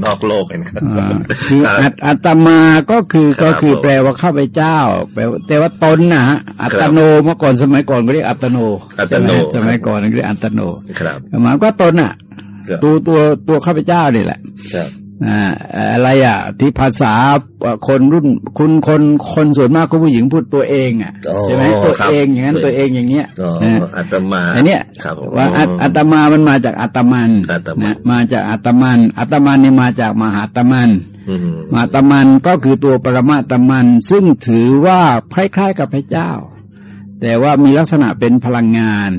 นอกโลกเลยนะครับอ่าคืออัตอัตมาก็คือครับก็คือผมแปลว่าข้าพเจ้า แปลว่าแต่ว่าตนนะฮะอัตโนเมื่อก่อนสมัยก่อนก็เรียกอัตโนอัตโนใช่ไหมสมัยก่อนเรียกอัตโนครับหมายความว่าตนอะครับตัวตัวตัวข้าพเจ้านี่แหละครับ อ่าอะไรอะ ที่ภาษาเอ่อคนรุ่นคุณคนคนส่วนมากก็ผู้หญิงพูดตัวเองอะอ๋อใช่ไหมตัวครับเองอย่างนั้นตัวเองอย่างเงี้ยอ๋อนะอัตมาอันเนี้ยครับผมว่าอัตอัตมามันมาจากอัตมันอัตมันนะมาจากอัตมัน อัตมันนี่มาจากมหาตมันอืมมหาตมันก็คือตัวปรมาตมัน ซึ่งถือว่าคล้ายๆกับพระเจ้า แต่ว่ามีลักษณะเป็นพลังงาน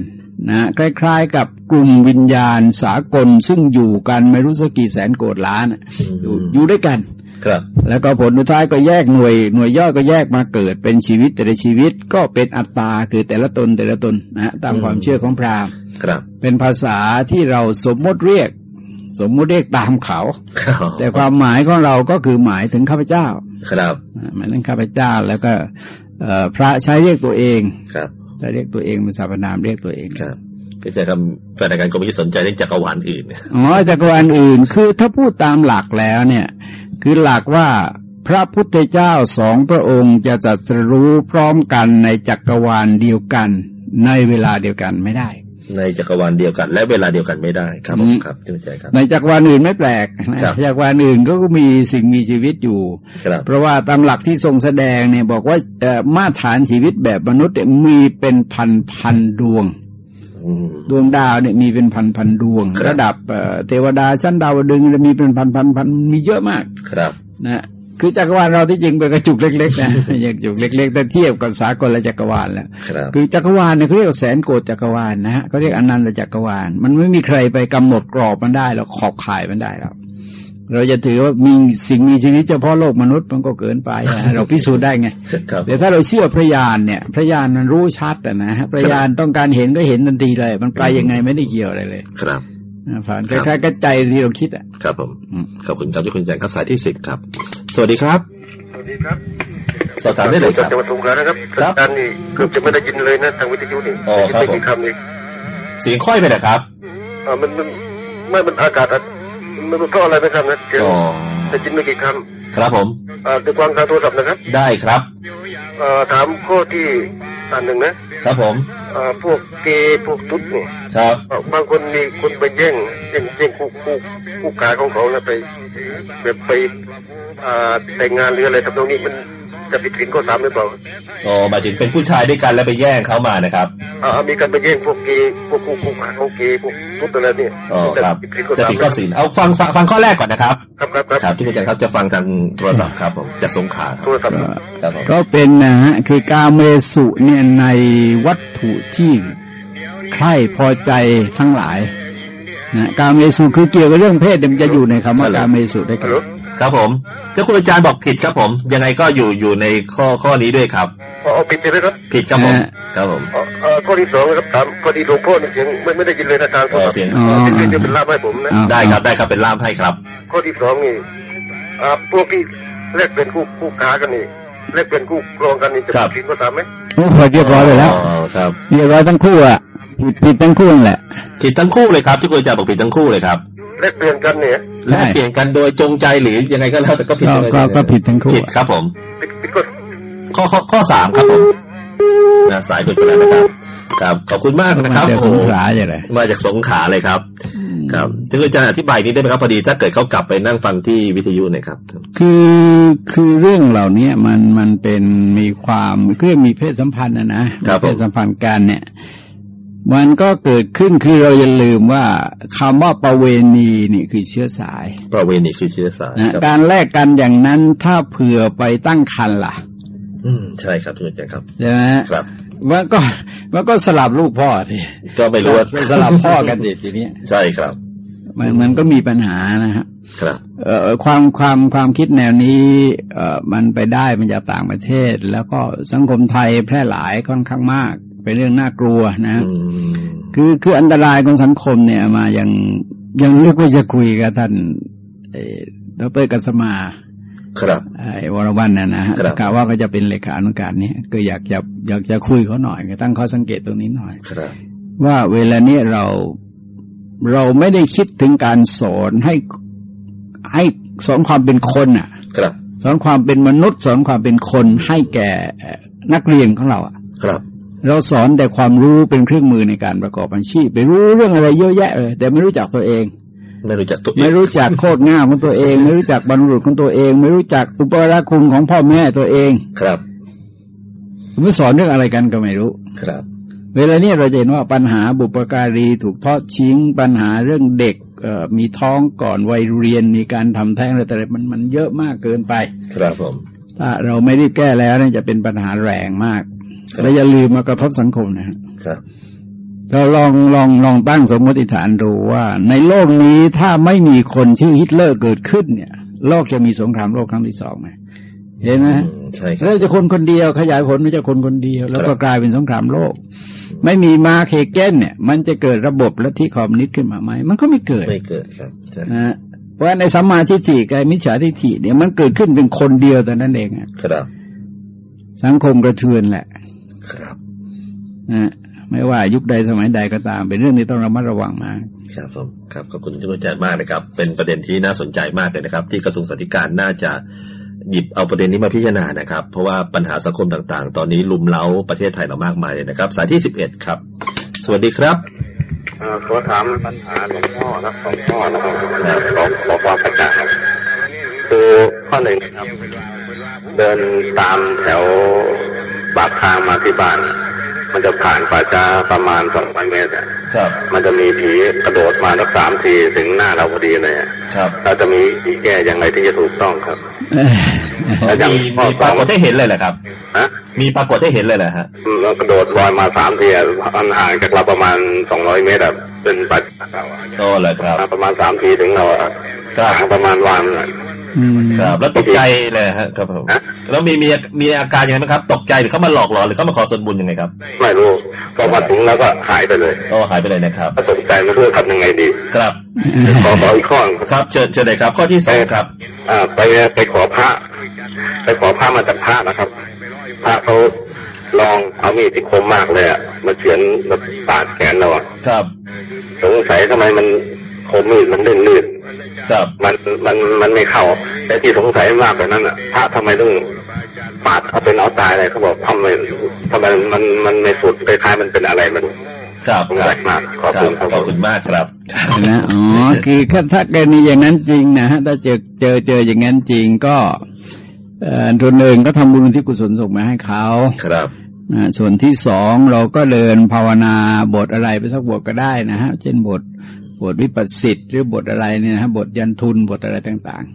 นะคล้ายๆ กับกลุ่มวิญญาณสากลซึ่งอยู่กันไม่รู้สักกี่แสนโกดล้านอะอยู่อยู่ด้วยกัน ครับ แล้วก็ผลสุดท้ายก็แยกหน่วยหน่วยย่อยก็แยกมาเกิดเป็นชีวิตแต่ละชีวิตก็เป็นอัตตาคือแต่ละตนแต่ละตนนะฮะตามความเชื่อของพราหมณ์ครับ เป็นภาษาที่เราสมมติเรียก สมมติเรียกตามเขาครับแต่ความหมายของเราก็คือหมายถึงข้าพเจ้า ครับอ่าหมายถึงข้าพเจ้าแล้วก็เอ่อพระใช้เรียกตัวเองครับ ใช้เรียกตัวเองเป็นสรรพนามเรียกตัวเองครับพี่จะทำแฟนรายการก็ไม่สนใจเรื่องจักรวาลอื่นเนี่ยอ๋อจักรวาลอื่น คือถ้าพูดตามหลักแล้วเนี่ย คือหลักว่าพระพุทธเจ้าสองพระองค์จะจัดสรู้พร้อมกันในจักรวาลเดียวกัน ในเวลาเดียวกันไม่ได้ ในจักรวาลเดียวกัน และเวลาเดียวกันไม่ได้ครับผมครับท่านอาจารย์ครับ ในจักรวาลอื่นไม่แปลกนะครับจักรวาลอื่นก็มีสิ่งมีชีวิตอยู่ครับเพราะว่าตามหลักที่ทรงแสดงเนี่ยบอกว่าเอ่อมาตรฐานชีวิตแบบมนุษย์เนี่ยมีเป็นพันพันดวงอืมดวงดาวเนี่ยมีเป็นพันพันดวงครับระดับเอ่อเทวดาชั้นดาวดึงส์เนี่ยมีเป็นพันพันพันมีเยอะมากครับนะ คือจักรวาลเราที่จริงเป็นกระจุกเล็กๆนะอย่างจุกเล็กๆแต่เทียบกับสากลจักรวาลแล้วครับคือจักรวาลเนี่ยเขาเรียกว่าแสนโกดจักรวาลนะฮะเขาเรียกอนันตจักรวาล มันไม่มีใครไปกำหนดกรอบมันได้แล้วขอบข่ายมันได้แล้วเราจะถือว่ามีสิ่งมีชีวิตเฉพาะโลกมนุษย์มันก็เกินไปอะเราพิสูจน์ได้ไงครับแต่ถ้าเราเชื่อพระญาณเนี่ย พระญาณมันรู้ชัดอะนะฮะพระญาณต้องการเห็นก็เห็นทันทีเลย มันไปยังไงไม่ได้เกี่ยวอะไรเลยครับนะ ผ่านครับคล้ายๆกับใจที่เราคิดอะครับผมอืมขอบคุณครับที่คุณแจงครับสายที่สิบครับ สวัสดีครับ สวัสดีครับสอบถามได้เลยคจากรับจังหวัดสงขลานะครับครับอาจารย์นี่เกือบจะไม่ได้ยินเลยนะทางวิทยุนี่อ๋อครับได้ยินผมกี่คำนี่เสียงค่อยไปนะครับอ่ามันมันไม่มันอากาศอะมันเพราะอะไรไม่ทราบนะเสียงอ๋อได้ยินไม่กี่คครับผมำอ่าจะฟังทางโทรศัพท์นะครับ ได้ครับอ่าถามข้อที่อันหนึ่งนะครับผมอ่า พวกเกย์พวกตุ๊ดเนี่ยครับอ่าบางคนมีคนไปแย่งแย่งแย่งคู่คู่คู่กายของเขาแล้วไปแบบไปอ่าแต่งงานหรืออะไรทำตรงนี้มันจะผิดศีลข้อสามหรือเปล่าอ๋อหมายถึงเป็นผู้ชายด้วยกันแล้วไปแย่งเขามานะครับอ่ามีการไปแย่งพวกเกย์พวกคู่คู่ขาของเกย์พวกตุ๊ดอะไรเนี่ยอ๋อครับจะผิดข้อจะสามผิดข้อศีลเอาฟังฟังฟังข้อแรกก่อนนะครับ ครับครับครับครับที่คุณแจงครับจะฟังทางโทรศัพท์ครับผมจากสงขลาคโทรับรศัพท์ครับผมก็เป็นนะฮะคือกาเมสุเนี่ยในวัตถุที่ใคร่พอใจทั้งหลายนะกาเมสุคือเกี่ยวกับเรื่องเพศเนี่ยมันจะอยู่ในคำว่ากาเมสุด้วยกัฮันลโหล ครับผมถ้าคุณอาจารย์บอกผิดครับผม ยังไงก็อยู่อยู่ในข้อข้อนี้ด้วยครับอ๋อเอาปิดไปเลยครับผิดครับผมครับผมอ๋อเอ่อข้อที่สองนะครับถามพอดีหลวงพ่อนี่เสียงไม่ไม่ได้ยินเลยนะทางโทรศัพท์อ๋อเสียงอ๋อเสียงจะเป็นล่ามให้ผมนะอ้าวได้ครับได้ครับเป็นล่ามให้ครับ ข้อที่สองนี่อ่าพวกที่แลกเป็นคู่คู่ค้ากันนี่แลกเป็นคู่ครองกันนี่จะครับผิดข้อสามไหมโอ้โหเรียบร้อยไปแล้วอ๋อครับเรียบร้อยทั้งคู่อะผิดผิดทั้งคู่นั่นแหละผิดทั้งคู่เลยครับที่คุณอาจารย์บอกผิดทั้งคู่เลยครับ แลกเปลี่ยนกันเนี่ยใช่และเปลี่ยนกันโดยจงใจหรือยังไงก็แล้วแต่ก็ผิดก็เลยก็ก็ผิดทั้งคู่ผิดครับผมผิดผิดข้อข้อข้อข้อสามครับผมนะสายหลุดไปแล้วนะครับ ครับ ขอบคุณมากนะครับมาจากสงขลาใช่ไหมมาจากสงขลาเลยครับ ครับถึงอาจารย์อธิบายนี้ได้ไหมครับพอดีถ้าเกิดเขากลับไปนั่งฟังที่วิทยุเนี่ยครับ คือคือเรื่องเหล่านี้มันมันเป็นมีความเรื่องมีเพศสัมพันธ์นะนะครับผมเพศสัมพันธ์กันเนี่ย มันก็เกิดขึ้นคือเราอย่าลืมว่าคำว่าประเวณีนี่คือเชื้อสาย ประเวณีคือเชื้อสายนะครับการแลกกันอย่างนั้นถ้าเผื่อไปตั้งคันล่ะ อืมใช่ครับทุกอาจารย์ครับใช่ไหมครับมันก็มันก็สลับลูกพ่อทีก็ไม่รู้ว่าสลับพ่อกันดิทีเนี้ยใช่ครับ มันมันก็มีปัญหานะฮะครับเอ่อความความความคิดแนวนี้เอ่อมันไปได้มันจากต่างประเทศ แล้วก็สังคมไทยแพร่หลายค่อนข้างมาก เป็นเรื่องน่ากลัวนะอืมคือคืออันตรายของสังคมเนี่ยมายังยังเลือกว่าจะคุยกับท่านเอ่อดรกัสมา ครับไอ้วรวันนะนะฮะครับกล่าวว่าก็จะเป็นเลขานุการเนี่ยก็อยากจะอยากจะคุยเขาหน่อยตั้งข้อสังเกตตรงนี้หน่อย ครับ ว่าเวลาเนี้ยเราเราไม่ได้คิดถึงการสอนให้ให้สอนความเป็นคนอะ ครับ สอนความเป็นมนุษย์ สอนความเป็นคนให้แก่นักเรียนของเราอะ ครับ เราสอนแต่ความรู้เป็นเครื่องมือในการประกอบอาชีพ ไปรู้เรื่องอะไรเยอะแยะเลยแต่ไม่รู้จักตัวเอง ไม่รู้จักตัวเองไม่รู้จักโคตรง่ามของตัวเอง ไม่รู้จักบรรลุษของตัวเอง ไม่รู้จักอุปราคุณของพ่อแม่ตัวเองครับไม่สอนเรื่องอะไรกันก็ไม่รู้ครับ เวลาเนี้เราจะเห็นว่าปัญหาบุปการีถูกทอดทิ้งปัญหาเรื่องเด็กเอ่อมีท้องก่อนวัยเรียนมีการทำแท้งอะไรแต่อะไรมันมันเยอะมากเกินไป ครับผมถ้าเราไม่รีบแก้แล้วเนี่ยจะเป็นปัญหาแรงมากครับ และอย่าลืมมากระทบสังคมนะฮะครับเราลองลองลองตั้งสมมติฐานดูว่า ในโลกนี้ถ้าไม่มีคนชื่อฮิตเลอร์เกิดขึ้นเนี่ย โลกจะมีสงครามโลกครั้งที่สองไหมเห็นไหมอืมใช่ครัแล้บวจะคนคนเดียวขยายผลไม่จะคนคนเดียว แล้วคก็รับกลายเป็นสงครามโลก ไม่มีมาร์กซ์เองเกลส์เนี่ย มันจะเกิดระบบลัทธิคอมมิวนิสต์ขึ้นมาไหมมันก็ไม่เกิดไม่เกิดครับใช่นะฮะเพราะในสัมมาทิฏฐิกับมิจฉาทิฏฐิเนี่ยมันเกิดขึ้นเป็นคนเดียวแต่นั้นเองอะครับสังคมกระเทือนแหละ ครับนะฮะไม่ว่ายุคใดสมัยใดก็ตาม เป็นเรื่องที่ต้องระมัดระวังมากครับผมครับขอบคุณทุกอาจารย์มากนะครับ เป็นประเด็นที่น่าสนใจมากเลยนะครับ ที่กระทรวงศึกษาธิการน่าจะหยิบเอาประเด็นนี้มาพิจารณานะครับ เพราะว่าปัญหาสังคมต่างๆ ตอนนี้รุมเร้าประเทศไทยเรามากมายเลยนะครับ สายที่สิบเอ็ดครับ สวัสดีครับเอ่อขอถามปัญหาหลวงพ่อนะหลวงพ่อนะครับขอขอความกระจ่างครับคือข้อหนึ่งครับ เดินตามแถวปากทางมาที่บ้าน มันจะผ่านป่าช้าประมาณสองพันเมตรอะครับมันจะมีผีกระโดดมาสักสามทีถึงหน้าเราพอดีเลยอะครับเราจะมีวิธีแก้ยังไงที่จะถูกต้องครับแล้วอย่างมีข้อมีสปองรากฏให้เห็นเลยเหรอครับฮะมีปรากฏให้เห็นเลยเหรอฮะแล้วกระโดดลอยมาสามทีอะมันห่างจากเราประมาณสองร้อยเมตรอะเป็นป่าช้าเก่าอะโอ้เหรอครับ ประมาณสามทีถึงเราอะครับห่างประมาณวันอะอืม ครับ แล้วตกใจเลยฮะครับผมฮะแล้วมีมีมีอาการยังไงไหมครับ ตกใจหรือเขามาหลอกหลอนหรือเขามาขอส่วนบุญยังไงครับ ไม่รู้พอมาถึงแล้วก็หายไปเลยโอ้หายไปเลยนะครับก็ตกใจไม่รู้จะทำยังไงดี ครับขอขออีกข้อหนึ่งครับเชิญเชิญเลยครับ ข้อที่สองครับ อ่า ไปไปขอพระ ไปขอพระมาจากพระนะครับพระเขาลองเอามีดที่คมมากเลยอะมาเฉือนมาปาดแขนเราอะครับ สงสัยทำไมมัน คมมีดมันลื่นลื่นครับมันมันมันไม่เข้าแต่ที่สงสัยมากกว่านั้นอะพระทำไมต้องปาดเอาเป็นเอาตายอะไรเขาบอกทำไมทำไมมันมันไม่สุดคล้ายๆมันเป็นอะไรมันครับสงคสัรับยมากขอบครัคุบณครับขอบคุณมากครับนะอ๋อคือถ้าถ้ากรณีอย่างนั้นจริงนะฮะถ้าเจอเจอเจออย่างนั้นจริงก็เอ่อส่วนหนึ่งก็ทำบุญที่กุศลส่งมาให้เขาครับอ่าส่วนที่สองเราก็เดินภาวนาบทอะไรไปสักบทก็ได้นะฮะ เช่นบท บทวิปัสสิตหรือบทอะไรเนี่ยนะฮะบทยันทุนบทอะไรต่าง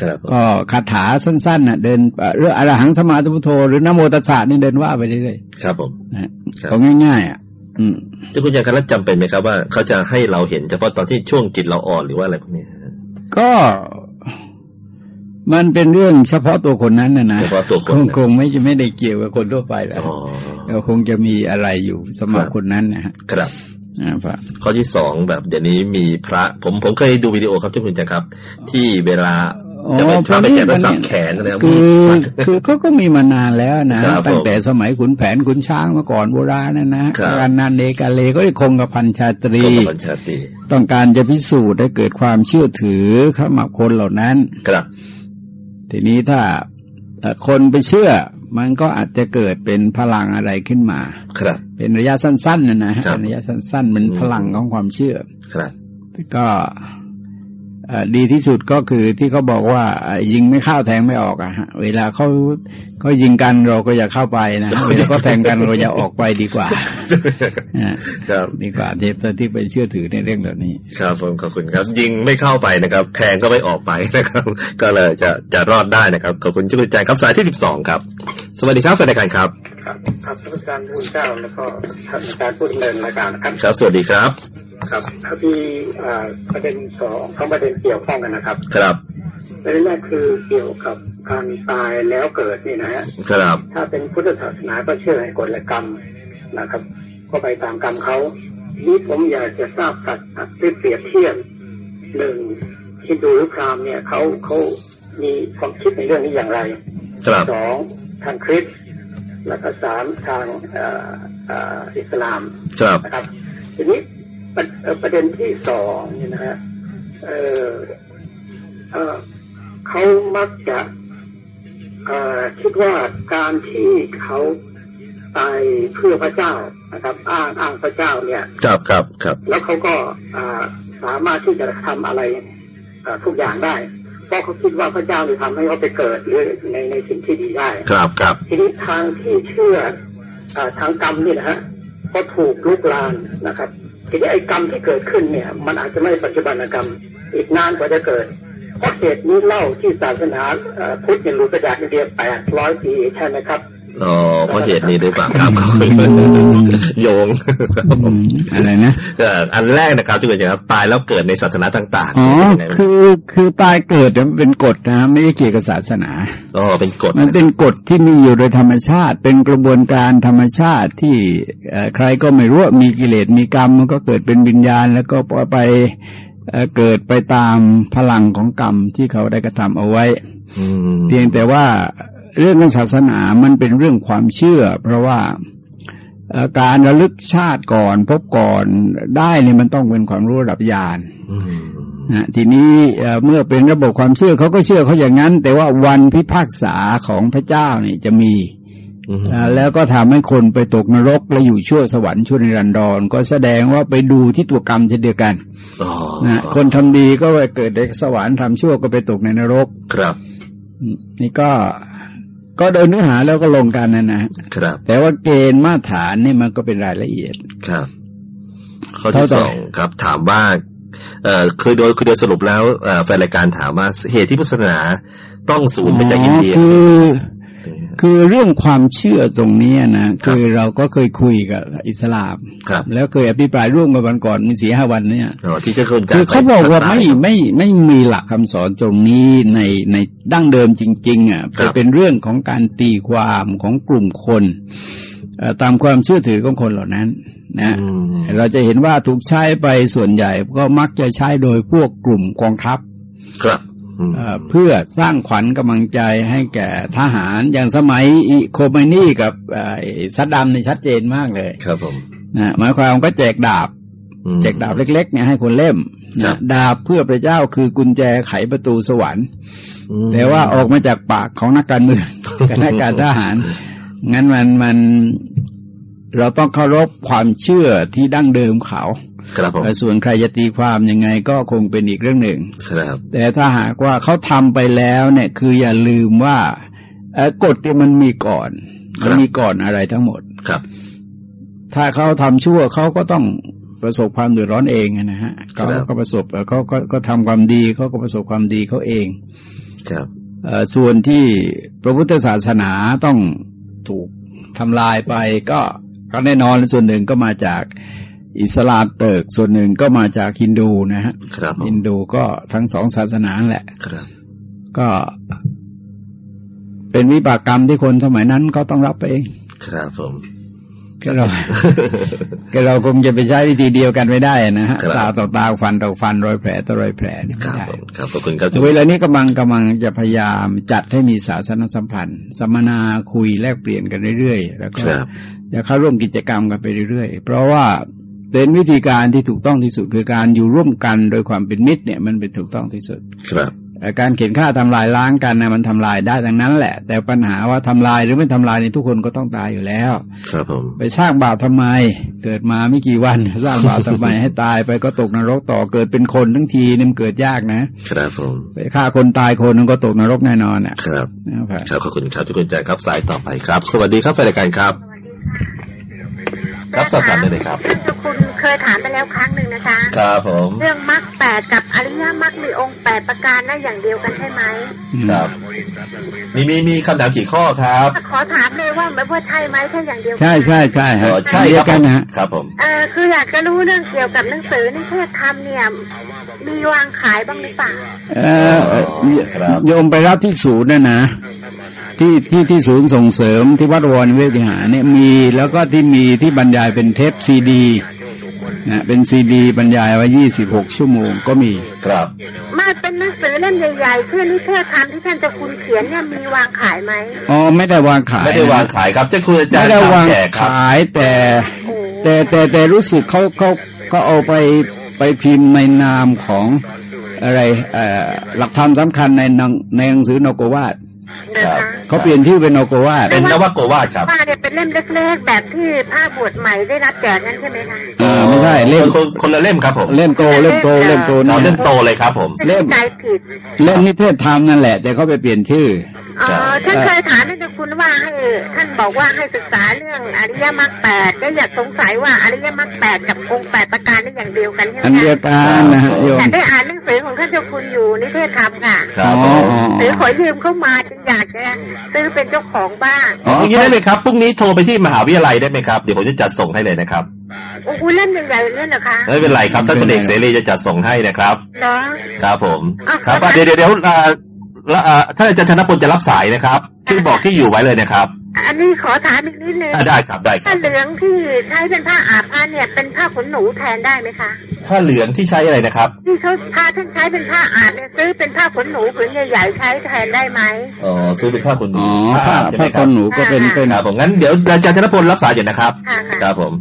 ครับๆก็คาถาสั้นๆน่ะเดินเอ่อเรื่องอรหังสมมาตุพุทโธหรือนะโมตัสสะนี่เดินว่าไปเรื่อยครับผมๆนะฮะครับก็ง่ายๆอะอืมเจ้าคุณยายครับแล้วจำเป็นไหมครับว่าเขาจะให้เราเห็นเฉพาะตอนที่ช่วงจิตเราอ่อนหรือว่าอะไรพวกนี้ฮะก็มันเป็นเรื่องเฉพาะตัวคนนั้นนะนะเฉพาะตัวคนคงนะคงไม่ไม่ได้เกี่ยวกับคนทั่วไปแล้วอ๋อก็คงจะมีอะไรอยู่สำหรับครับคนนั้นนะฮะครับนะครับ ข้อที่สองแบบเดี๋ยวนี้มีพระ ผมผมเคยดูวิดีโอครับเจ้าคุณจักรครับ ที่เวลาจะไปพระไปแจกไปสับแขนอะไรคือฟันคือเขาก็มีมานานแล้วนะครับตั้งผมแต่สมัยขุนแผนขุนช้างมาก่อนโบราณนะนะครับการนานเนกาเลก็ได้คงกับพันชาตรีกรมบัญชาตรีต้องการจะพิสูจน์ให้เกิดความเชื่อถือเข้ามาคนเหล่านั้นครับ ทีนี้ถ้าเอ่อคนไปเชื่อ มันก็อาจจะเกิดเป็นพลังอะไรขึ้นมา ครับ เป็นระยะสั้นๆนะนะฮะครับระยะสั้นๆเป็นอืมพลังของความเชื่อ ครับก็เอ่อ ดีที่สุดก็คือที่เขาบอกว่าเอ่อยิงไม่เข้าแทงไม่ออกอะฮะเวลาเขาเขายิงกันเราก็อย่าเข้าไปนะฮะเวลาเขาแทงกันเราอย่าออกไปดีกว่านะครับดีกว่าที่ที่ไปเชื่อถือในเรื่องเหล่านี้ ครับผมขอบคุณครับ ยิงไม่เข้าไปนะครับแทงก็ไม่ออกไปนะครับ ก็เลยจะจะรอดได้นะครับขอบคุณเจ้าคุณใจครับสายที่สิบสองครับ สวัสดีครับแฟนรายการครับ ครับครับท่านอาจารย์ผู้เจ้าแล้วก็ท่านอาจารย์ผู้ดำเนินรายการนะครับครับสวัสดีครับ ครับถ้ามีอ่าประเด็นสองสองประเด็นเกี่ยวข้องกันนะครับ ครับประเด็นแรกคือเกี่ยวกับการตายแล้วเกิดนี่นะฮะครับ ถ้าเป็นพุทธศาสนาก็เชื่อให้กฎและกรรมนะครับ ก็ไปตามกรรมเขาทีนี้ผมอยากจะทราบสัตว์ที่เปรียบเทียบหนึ่งฮินดูหรือพราหมณ์เนี่ยเขาเขามีความคิดในเรื่องนี้อย่างไรครับสองทางคริสต์ แล้วก็สามทางเอ่อเอ่ออิสลามครับนะครับ ทีนี้ประเอ่อประเด็นที่สองเนี่ยนะฮะเอ่อเอ่อเขามักจะเอ่อคิดว่าการที่เขาตายเพื่อพระเจ้านะครับ อ้างอ้างพระเจ้าเนี่ยครับครับครับ แล้วเขาก็อ่าสามารถที่จะทำอะไรอ่าทุกอย่างได้ เพราะเขาคิดว่าพระเจ้าจะทำให้เขาไปเกิดหรือในในสิ่งที่ดีได้ ครับครับ ทีนี้ทางที่เชื่ออาทางกรรมนี่นะฮะก็ถูกลุกลานนะครับ ทีนี้ไอ้กรรมที่เกิดขึ้นเนี่ย มันอาจจะไม่ปัจจุบันกรรม อีกนานกว่าจะเกิดเพราะเหตุนี้เล่าที่ศาสนาเอ่อพุทธเนี่ยหลุดมาจากอินเดียแปดร้อยปีใช่ไหมครับ อ๋อเพราะเหตุนี้หรือเปล่าครับโยงอืมอะไรนะเอ่ออันแรกนะครับจุกครับตายแล้วเกิดในศาสนาต่างๆอ๋อเป็นยังไงคือคือตายเกิดเนี่ยมันเป็นกฎนะไม่ได้เกี่ยวกับศาสนาอ๋อเป็นกฎมันเป็นกฎที่มีอยู่โดยธรรมชาติ เป็นกระบวนการธรรมชาติที่เอ่อใครก็ไม่รู้ว่ามีกิเลสมีกรรมมันก็เกิดเป็นวิญญาณ แล้วก็ไปเอ่อเกิดไปตามพลังของกรรมที่เขาได้กระทำเอาไว้อืมเพียงแต่ว่า เรื่องของศาสนามันเป็นเรื่องความเชื่อ เพราะว่าเอ่อการระลึกชาติก่อน พบก่อนได้เนี่ยมันต้องเป็นความรู้ระดับญาณอืมนะทีนี้เอ่อเมื่อเป็นระบบความเชื่อเขาก็เชื่อเขาอย่างนั้น แต่ว่าวันพิพากษาของพระเจ้าเนี่ยจะมีอืมอ่าแล้วก็ทำให้คนไปตกนรก และอยู่ชั่วสวรรค์ชั่วนิรันดร ก็แสดงว่าไปดูที่ตัวกรรมเช่นเดียวกันอ๋อนะคนทำดีก็ไปเกิดในสวรรค์ทำชั่วก็ไปตกในนรกครับอืมนี่ก็ ก็โดยเนื้อหาแล้วก็ลงกันนะนะครับ แต่ว่าเกณฑ์มาตรฐานนี่มันก็เป็นรายละเอียดครับ ข้อที่เข้าใจสองครับ ถามว่าเอ่อคือโดยคือโดยสรุปแล้วเอ่อแฟนรายการถามว่าเหตุที่พุทธศาสนาต้องสูญไปจากอินเดียคือ คือเรื่องความเชื่อตรงนี้นะคือเราก็เคยคุยกับอิสลามครับ แล้วเคยอภิปรายร่วมกันวันก่อนมีสี่ห้าวันเนี่ยอ๋อที่เจะคนจากคือเขาบอกว่าปไม่ไม่ไม่มีหลักคำสอนตรงนี้ในในดั้งเดิมจริง ๆ อะครับแต่เป็นเรื่องของการตีความของกลุ่มคนเอ่อตามความเชื่อถือของคนเหล่านั้นนะอืมเราจะเห็นว่าถูกใช้ไปส่วนใหญ่ก็มักจะใช้โดยพวกกลุ่มกองทัพครับอืม เอ่อเพื่อสร้างขวัญกำลังใจให้แก่ทหารอย่างสมัยอิโคเมนีกับเอ่อซัดดัมนี่ชัดเจนมากเลย ครับผมนะหมายความก็แจกดาบอืมแจกดาบเล็กๆเนี่ยให้คนเล่มครันะบดาบเพื่อพระเจ้าคือกุญแจไขประตูสวรรค์อืมแต่ว่าออกมาจากปากของนักการเมืองกับนักการทหาร งั้นมันมัน เราต้องเคารพความเชื่อที่ดั้งเดิมเขาครับผมเอ่อส่วนใครจะตีความยังไงก็คงเป็นอีกเรื่องหนึ่งครับ แต่ถ้าหากว่าเขาทำไปแล้วเนี่ย คืออย่าลืมว่าเอ่อกฎเนี่ยมันมีก่อนครับมันมีก่อนอะไรทั้งหมดครับ ถ้าเขาทำชั่วเขาก็ต้องประสบความเดือดร้อนเองนะฮะเขาก็ประสบเอ่อเขาก็ก็ทำความดีเขาก็ประสบความดีเขาเอง ครับเอ่อส่วนที่พระพุทธศาสนาต้องถูกทำลายไปก็ ก็แน่นอนส่วนหนึ่งก็มาจากอิสลามเติกส่วนหนึ่งก็มาจากฮินดูนะฮะครับผมฮินดูก็ทั้งสองศาสนาแหละครับก็เป็นวิบากกรรมที่คนสมัยนั้นก็ต้องรับไปเอง ครับผมก็เราก็เราคงจะไปใช้วิธีเดียวกันไม่ได้นะฮะครับตาต่อตาฟันต่อฟันรอยแผลต่อรอยแผลนี่คไม่รับได้ผมครับขอบคุณครับเวลานี้กำลังกำลังจะพยายามจัดให้มีศาสนสัมพันธ์สัมมนาคุยแลกเปลี่ยนกันเรื่อยๆ แล้วก็ครับ จะเข้าร่วมกิจกรรมกันไปเรื่อยๆ เพราะว่าเป็นวิธีการที่ถูกต้องที่สุดคือการอยู่ร่วมกันโดยความเป็นมิตรเนี่ยมันเป็นถูกต้องที่สุด ครับเอ่อการเข็นฆ่าทำลายล้างกันนะมันทำลายได้ดังนั้นแหละ แต่ปัญหาว่าทำลายหรือไม่ทำลายนี่ทุกคนก็ต้องตายอยู่แล้ว ครับผมไปสร้างบาปทำไม เกิดมาไม่กี่วันสร้างบาปทำไมให้ตายไปก็ตกนรกต่อเกิดเป็นคนทั้งทีนี่มันเกิดยากนะ ครับผมไปฆ่าคนตายคนนึงก็ตกนรกแน่นอนอะ ครับนะครับครับขอบคุณครับทุกคนใจครับสายต่อไปครับ สวัสดีครับแฟนรายการครับค รับสอบถามได้เลยครับท่านเจ้าคุณเคยถามไปแล้วครั้งหนึ่งนะจ๊ะครับผม เรื่องมรรคแปดกับอริยมรรคมีองค์แปดประการนั่นอย่างเดียวกันใช่ไหมครับ มีมีมีคำถามกี่ข้อครับ ขอถามเลยว่าไม่ว่าใช่ไหมถ้าอย่างเดียวกันใช่ใช่ใช่อ๋ฮะอใช่เดีคยรับวกันนะฮะครับผมเออคืออยากจะรู้เรื่องเกี่ยวกับหนังสือนิเทศธรรมเนี่ยมีวางขายบ้างหรือเปล่าเออเอ่อครับโยมไปรับที่ศูนย์นะนะ ที่ที่ที่ศูนย์ส่งเสริมที่วัดวรนิเวศวิหารเนี่ยมีแล้วก็ที่มีที่บรรยายเป็นเทปซีดีนะเป็นซีดีบรรยายไว้ยี่สิบหกชั่วโมงก็มีครับมาเป็นหนังสือเล่มใหญ่ๆเพื่อนิเทศธรรมที่ท่านเจ้าคุณเขียนเนี่ยมีวางขายไหมอ๋อไม่ได้วางขายไม่ได้วางขายครับเจ้าคุณอาจารไม่ย์ได้วางทำแจกครับขายแต่โอ้แต่แต่แต่รู้สึกเขาเขาเขาเอาไปไปพิมพ์ในนามของอะไรเอ่อหลักธรรมสำคัญในหนังในหนังสือนโกวาดนะคะ เขาเปลี่ยนชื่อเป็นนโกวาดเป็นนวโกวาดครับว่าเนี่ยเป็นเล่มเล็กๆแบบที่ภาคบวชใหม่ได้รับแจกนั่นใช่ไหมคะอ่าไม่ใช่เล่มคนคนละเล่มครับผมเล่มโตเล่มโตเล่มโตอ๋อนะเล่มโตเลยครับผมเล่มใจผิดเล่มนิเทศธรรมนั่นแหละ แต่เขาไปเปลี่ยนชื่อ อ๋อครับท่านเคยถามท่านเจ้าคุณว่าให้ท่านบอกว่าให้ศึกษาเรื่องอริยมรรคแปดก็อยากสงสัยว่าอริยมรรคแปดกับองค์แปดประการนี่อย่างเดียวกันใช่ไหมอันเดียวคะกันนะฮะโยมแต่ได้อ่านหนังสือของท่านเจ้าคุณอยู่นิเทศธรรมค่ะครับอ๋ผอมหรือขอยืมเข้ามาจึงอยากจะซื้อเป็นเจ้าของบ้างอ๋ออย่างนี้ได้เลยครับพรุ่งนี้โทรไปที่มหาวิทยาลัยได้ไหมครับเดี๋ยวผมจะจัดส่งให้เลยนะครับโอ้โหเล่นใหญ่ๆเนี่ยเหรอคะไม่เป็นไรครับท่านพลเอกเสรีจะจัดส่งให้นะครับเนาะครับผมอะครับครับอะเดี๋ยวเดี๋ยว เดี๋ยวอ่าละอ่าท่านอาจารย์ธนพลจะรับสายนะครับที่บอกที่อยู่ไว้เลยนะครับ อันนี้ขอถามอีกนิดนึงอะได้ครับได้ครัผ้าบเหลืองที่ใช้เป็นผ้าอาบผ้าเนี่ยเป็นผ้าขนหนูแทนได้ไหมคะผ้าเหลืองที่ใช้อะไรนะครับ ที่เขาพาท่านใช้เป็นผ้าอาบเนี่ยซื้อเป็นผ้าขนหนูผืนใหญ่ๆใช้แทนได้ไหมอ๋อซื้อเป็นผ้าขนหนูอ๋อผ้าใช่ไหมผ้าคครับนหนูก็เป็นเป็นครับผมงั้นเดี๋ยวอาจารย์ธนพลรับสายอยู่นะครับค่ะค่ะครับผม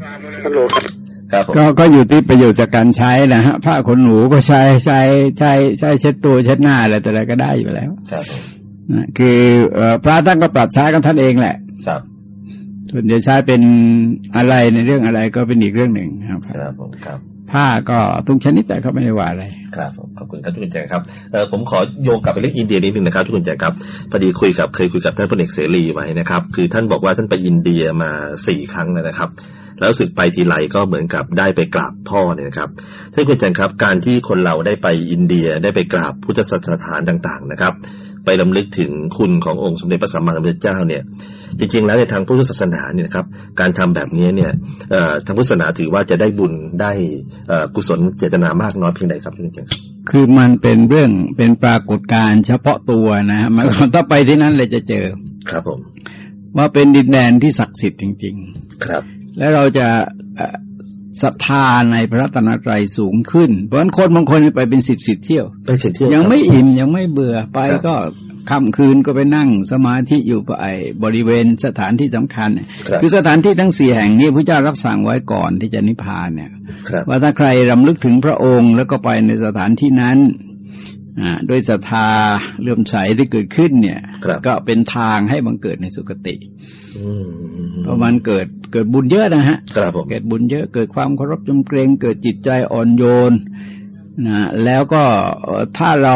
ฮัลโหลครับผม ก็ก็อยู่ที่ประโยชน์จากการใช้นะฮะผ้าขนหนูก็ใช้ใช้ใช้ใช้เช็ดตัวเช็ดหน้าอะไรแต่อะไรก็ได้อยู่แล้วครับผมนะคือเอ่อพระท่านก็ปรับใช้กันท่านเองแหละ ครับส่วนจะใช้เป็นอะไรในเรื่องอะไรก็เป็นอีกเรื่องหนึ่งครับครับผมครับผ้าก็ทุกชนิดแต่ก็ไม่ได้ว่าอะไร ครับผมขอบคุณครับทุกคนแจงครับเออผมขอโยงกลับไปเรื่องอินเดียนิดนึงนะครับทุกคนแจงครับพอดีคุยกับเคยคุยกับท่านพลเอกเสรีไว้นะครับ คือท่านบอกว่าท่านไปอินเดียมาสี่ครั้งแล้วนะครับ แล้วรู้สึกไปทีไรก็เหมือนกับได้ไปกราบพ่อเนี่ยนะครับท่านคุณแจงครับการที่คนเราได้ไปอินเดียได้ไปกราบพุทธสถานต่างๆนะครับ ไปลำลึกถึงคุณขององค์สมเด็จพระสัมมาสัมพุทธเจ้าเนี่ย จริง ๆ แล้วในทางพุทธศาสนาเนี่ยนะครับ การทำแบบนี้เนี่ยเอ่อทางพุทธศาสนาถือว่าจะได้บุญได้เอ่อกุศลเจตนามากน้อยเพียงใดครับท่านอาจารย์ครับคือมันเป็นเรื่องเป็นปรากฏการณ์เฉพาะตัวนะฮะหมายความว่าถ้าไปที่นั้นเลยจะเจอ ครับผม ว่าเป็นดินแดนที่ศักดิ์สิทธิ์จริงครับๆ และเราจะเอ่อศรัทธาในพระรัตนตรัยสูงขึ้น เพราะฉะนั้นคนบางคนไปเป็นสิบสิบเที่ยวไปเสียเที่ยว ยังไม่ครับอิ่มยังไม่เบื่อไปครับก็ค่ำคืนก็ไปนั่งสมาธิอยู่ไปบริเวณสถานที่สำคัญเนี่ยครับคือสถานที่ทั้งสี่แห่งนี้พระเจ้ารับสั่งไว้ก่อนที่จะนิพพานเนี่ยครับว่าถ้าใครรำลึกถึงพระองค์แล้วก็ไปในสถานที่นั้นอ่า ด้วยศรัทธาเลื่อมใสที่เกิดขึ้นเนี่ยครับก็เป็นทางให้บังเกิดในสุคติอืมเพราะมันเกิดเกิดบุญเยอะนะฮะครับผมเกิดบุญเยอะเกิดความเคารพจำเกรงเกิดจิตใจอ่อนโยนนะแล้วก็เอ่อถ้าเรา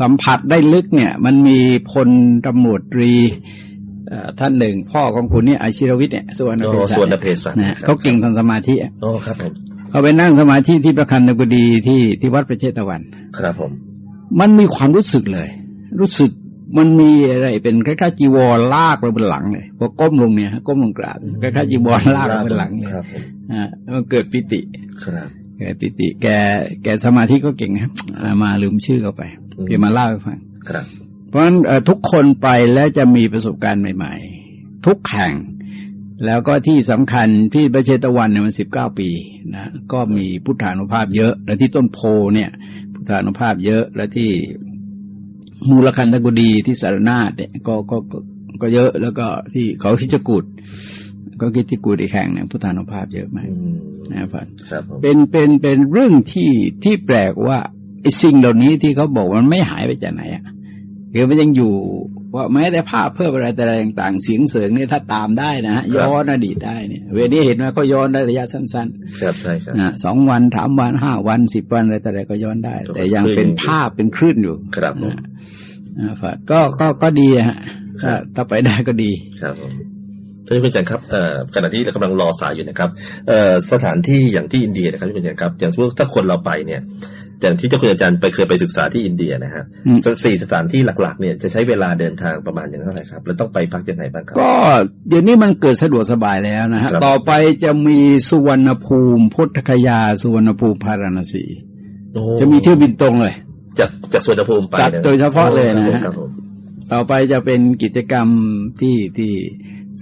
สัมผัสได้ลึกเนี่ย มันมีพลตำรวจตรีเอ่อท่านหนึ่ง พ่อของคุณเนี่ยอาชิรวิทย์เนี่ยสุวรรณโอ้เภสัชส่วนเภสัชนะเขาเก่งทางสมาธิอะโอ้ครับผมเขาไปนั่งสมาธิที่ประคันตกุดีที่ที่วัดประเชตวัน ครับผม มันมีความรู้สึกเลย รู้สึกมันมีอะไรเป็นคล้ายๆจีวรลากไปบนหลังเลยพอก้มลงเนี่ยฮะก้มลงกราบคล้ายๆจีวรลากไปบนหลังเลยครับผมอ่าแล้วมันเกิดปิติครับแกปิติ แกแกสมาธิก็เก่งครับอ่ามาลืมชื่อเขาไปอืมแกมาเล่าให้ฟังครับ เพราะฉะนั้นเอ่อทุกคนไปแล้วจะมีประสบการณ์ใหม่ ๆ ทุกแห่ง แล้วก็ที่สำคัญที่ประเชตวันเนี่ยมันสิบเก้าปีนะก็มีพุทธานุภาพเยอะ และที่ต้นโพเนี่ยพุ ทธานุภาพเยอะและที่มูลคันธกุดีที่สารนาฏเนี่ยก็ก็ก็ก็เยอะแล้วก็ที่เขาคิจกุฎก็คิจกุฎอีกแห่งเนี่ยพุทธานุภาพเยอะมากอืมนะครับครับผมเป็นเป็นเป็นเรื่องที่ที่แปลกว่าไอ้สิ่งเหล่านี้ที่เขาบอกว่ามันไม่หายไปจากไหนอะคือมันยังอยู่ ว่าแม้แต่ภาพเพิ่มอะไรแต่อะไรต่างๆ เสียงเสริงเนี่ยถ้าตามได้นะฮะย้อนอดีตได้เนี่ยเวลานี้เห็นไหมก็ย้อนได้ระยะสั้นครับใช่ครับๆนะสองวันสามวันห้าวันสิบวันอะไรแต่อะไรก็ย้อนได้ครับแต่ยังเป็นภาพเป็นคลื่นอยู่ ครับผมนะนะฝากก็ก็ก็ดีอะฮะถ้าถ้าไปได้ก็ดีครับผมท่านผู้อาจารย์ครับเอ่อขณะที่เรากำลังรอสายอยู่นะครับเอ่อสถานที่อย่างที่อินเดียนะครับท่านผู้อาจารย์ครับ อย่างสมมติถ้าคนเราไปเนี่ย อย่างที่เจ้าคุณอาจารย์ไปเคยไปศึกษาที่อินเดียนะฮะอืมสี่สถานที่หลัก ๆ เนี่ยจะใช้เวลาเดินทางประมาณอย่างเท่าไหร่ครับ แล้วต้องไปพักยังไงบ้างครับ ก็เดี๋ยวนี้มันเกิดสะดวกสบายแล้วนะฮะครับต่อไปจะมีสุวรรณภูมิพุทธคยาสุวรรณภูมิพาราณสีโอ้จะมีเที่ยวบินตรงเลย จากจากสวนภูมิไปจัดนะโดยเฉพาะเลยนะฮะครับผมต่อไปจะเป็นกิจกรรมที่ที่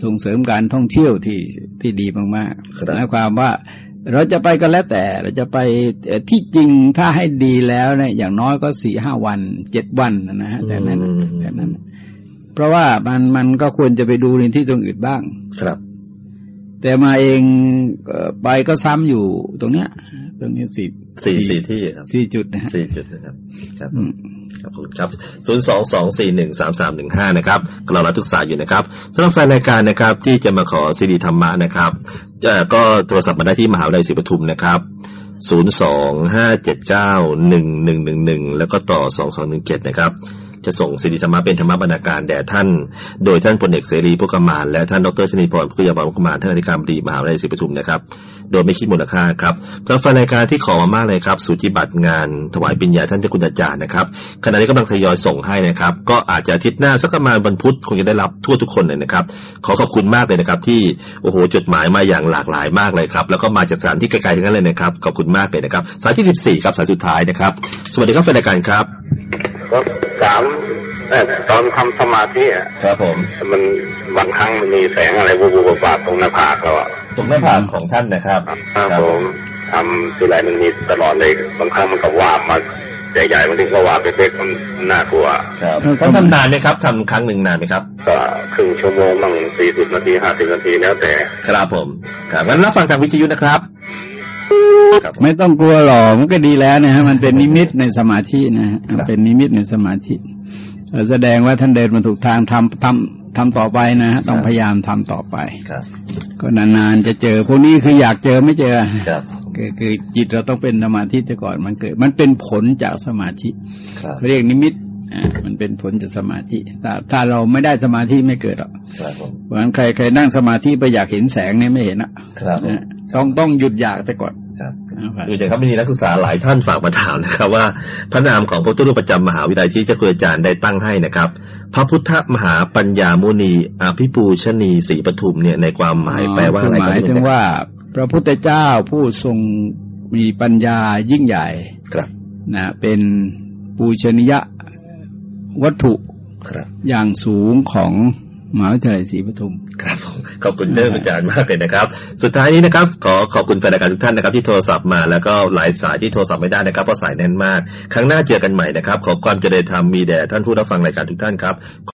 ส่งเสริมการท่องเที่ยวที่ที่ดีมากครับๆหมายความว่า เราจะไปก็แล้วแต่เราจะไปเอ่อที่จริงถ้าให้ดีแล้วเนี่ยอย่างน้อยก็สี่ห้าวันเจ็ดวันนะฮะแต่นั้นอืมแต่นั้น เพราะว่ามันมันก็ควรจะไปดูในที่ตรงอื่นบ้าง ครับ แต่มาเองเอ่อไปก็ซ้ำอยู่ตรงเนี้ย ตรงนี้สี่สี่สี่ที่ครับสี่จุดนะฮะสี่จุดนะครับ ครับ อืมครับผมครับ 022413315 นะครับเรารับทุกสายอยู่นะครับสำหรับแฟนรายการนะครับที่จะมาขอซีดีธรรมะนะครับจะก็โทรศัพท์มาได้ที่มหาวิทยาลัยศรีปทุมนะครับ025791111 แล้วก็ต่อ 2217 นะครับ จะส่งสิริธรรมะเป็นธรรมบรรณาการแด่ท่าน โดยท่านพลเอกเสรีพุกมานและท่านดรชนิพรพุกยาบาลพุกมานท่านอธิการบดีมหาวิทยาลัยศรีปทุมนะครับ โดยไม่คิดมูลค่าครับสำหรับแฟนรายการที่ขอมามากเลยครับสูจิบัตรงานถวายปริญญาท่านเจ้าคุณอาจารย์นะครับขณะนี้กำลังทยอยส่งให้นะครับ ก็อาจจะอาทิตย์หน้าสักประมาณวันพุธคงจะได้รับทั่วทุกคนเลยนะครับ ขอขอบคุณมากเลยนะครับ ที่โอ้โหจดหมายมาอย่างหลากหลายมากเลยครับ แล้วก็มาจากสถานที่ไกลๆทั้งนั้นเลยนะครับขอบคุณมากเลยนะครับสายที่ 14 ครับสายสุดท้ายนะครับ สวัสดีครับแฟนรายการครับ ก็ถามเอ่อตอนทำสมาธิอะครับผม มันบางครั้งมันมีแสงอะไรบูบูบาบๆตรงหน้าผากเราอะตรงหน้าผากของท่านนะครับครับผมทำทีไรมันมีตลอดเลยบางครั้งมันก็วาบมาใหญ่ๆบางทีก็วาบเล็กๆมันน่ากลัวครับท่านทำนานไหมครับทำครั้งหนึ่งนานไหมครับก็ครึ่งชั่วโมงบ้างสี่สิบนาทีห้าสิบนาทีแล้วแต่ ครับผมครับงั้นรับฟังทางวิทยุนะครับครับผม ไม่ต้องกลัวหรอกมันก็ดีแล้วนะฮะมันเป็นนิมิตในสมาธินะฮะครับมันเป็นนิมิตในสมาธิเอ่อแสดงว่าท่านเดินมาถูกทางทำททำต่อไปนะฮะต้องพยายามทำต่อไปครับ ก็นานๆจะเจอพวกนี้คืออยากเจอไม่เจอครับคือคือจิตเราต้องเป็นสมาธิแต่ก่อนมันเกิด มันเป็นผลจากสมาธิครับเรียกนิมิตอ่ามันเป็นผลจากสมาธิถ้าถ้าเราไม่ได้สมาธิไม่เกิดหรอกครับผมเพราะฉะนั้นใครใครนั่งสมาธิไปอยากเห็นแสงเนี่ยไม่เห็นอะครับผมนะต้องต้องหยุดอยากไปก่อน ครับนะครับคืออย่างครับมีนักศึกษาหลายท่านฝากมาถามนะครับ ว่าพระนามของพระพุทธรูปประจำมหาวิทยาลัยที่เจ้าคุณอาจารย์ได้ตั้งให้นะครับ พระพุทธมหาปัญญามุนีอภิปูชนีศรีปทุมเนี่ยในความหมายแปลว่าอะไรหมายถึงว่า พระพุทธเจ้าผู้ทรงมีปัญญายิ่งใหญ่ครับนะเป็นปูชนียวัตถุครับอย่างสูงของ มหาวิทยาลัยศรีปทุมครับขอบคุณเจ้าอาจารย์มากเลยนะครับ สุดท้ายนี้นะครับ ขอขอบคุณแฟนรายการทุกท่านนะครับ ที่โทรศัพท์มาแล้วก็หลายสายที่โทรศัพท์ไม่ได้นะครับเพราะสายแน่นมาก ครั้งหน้าเจอกันใหม่นะครับ ขอความเจริญธรรมมีแด่ท่านผู้รับฟังรายการทุกท่านครับ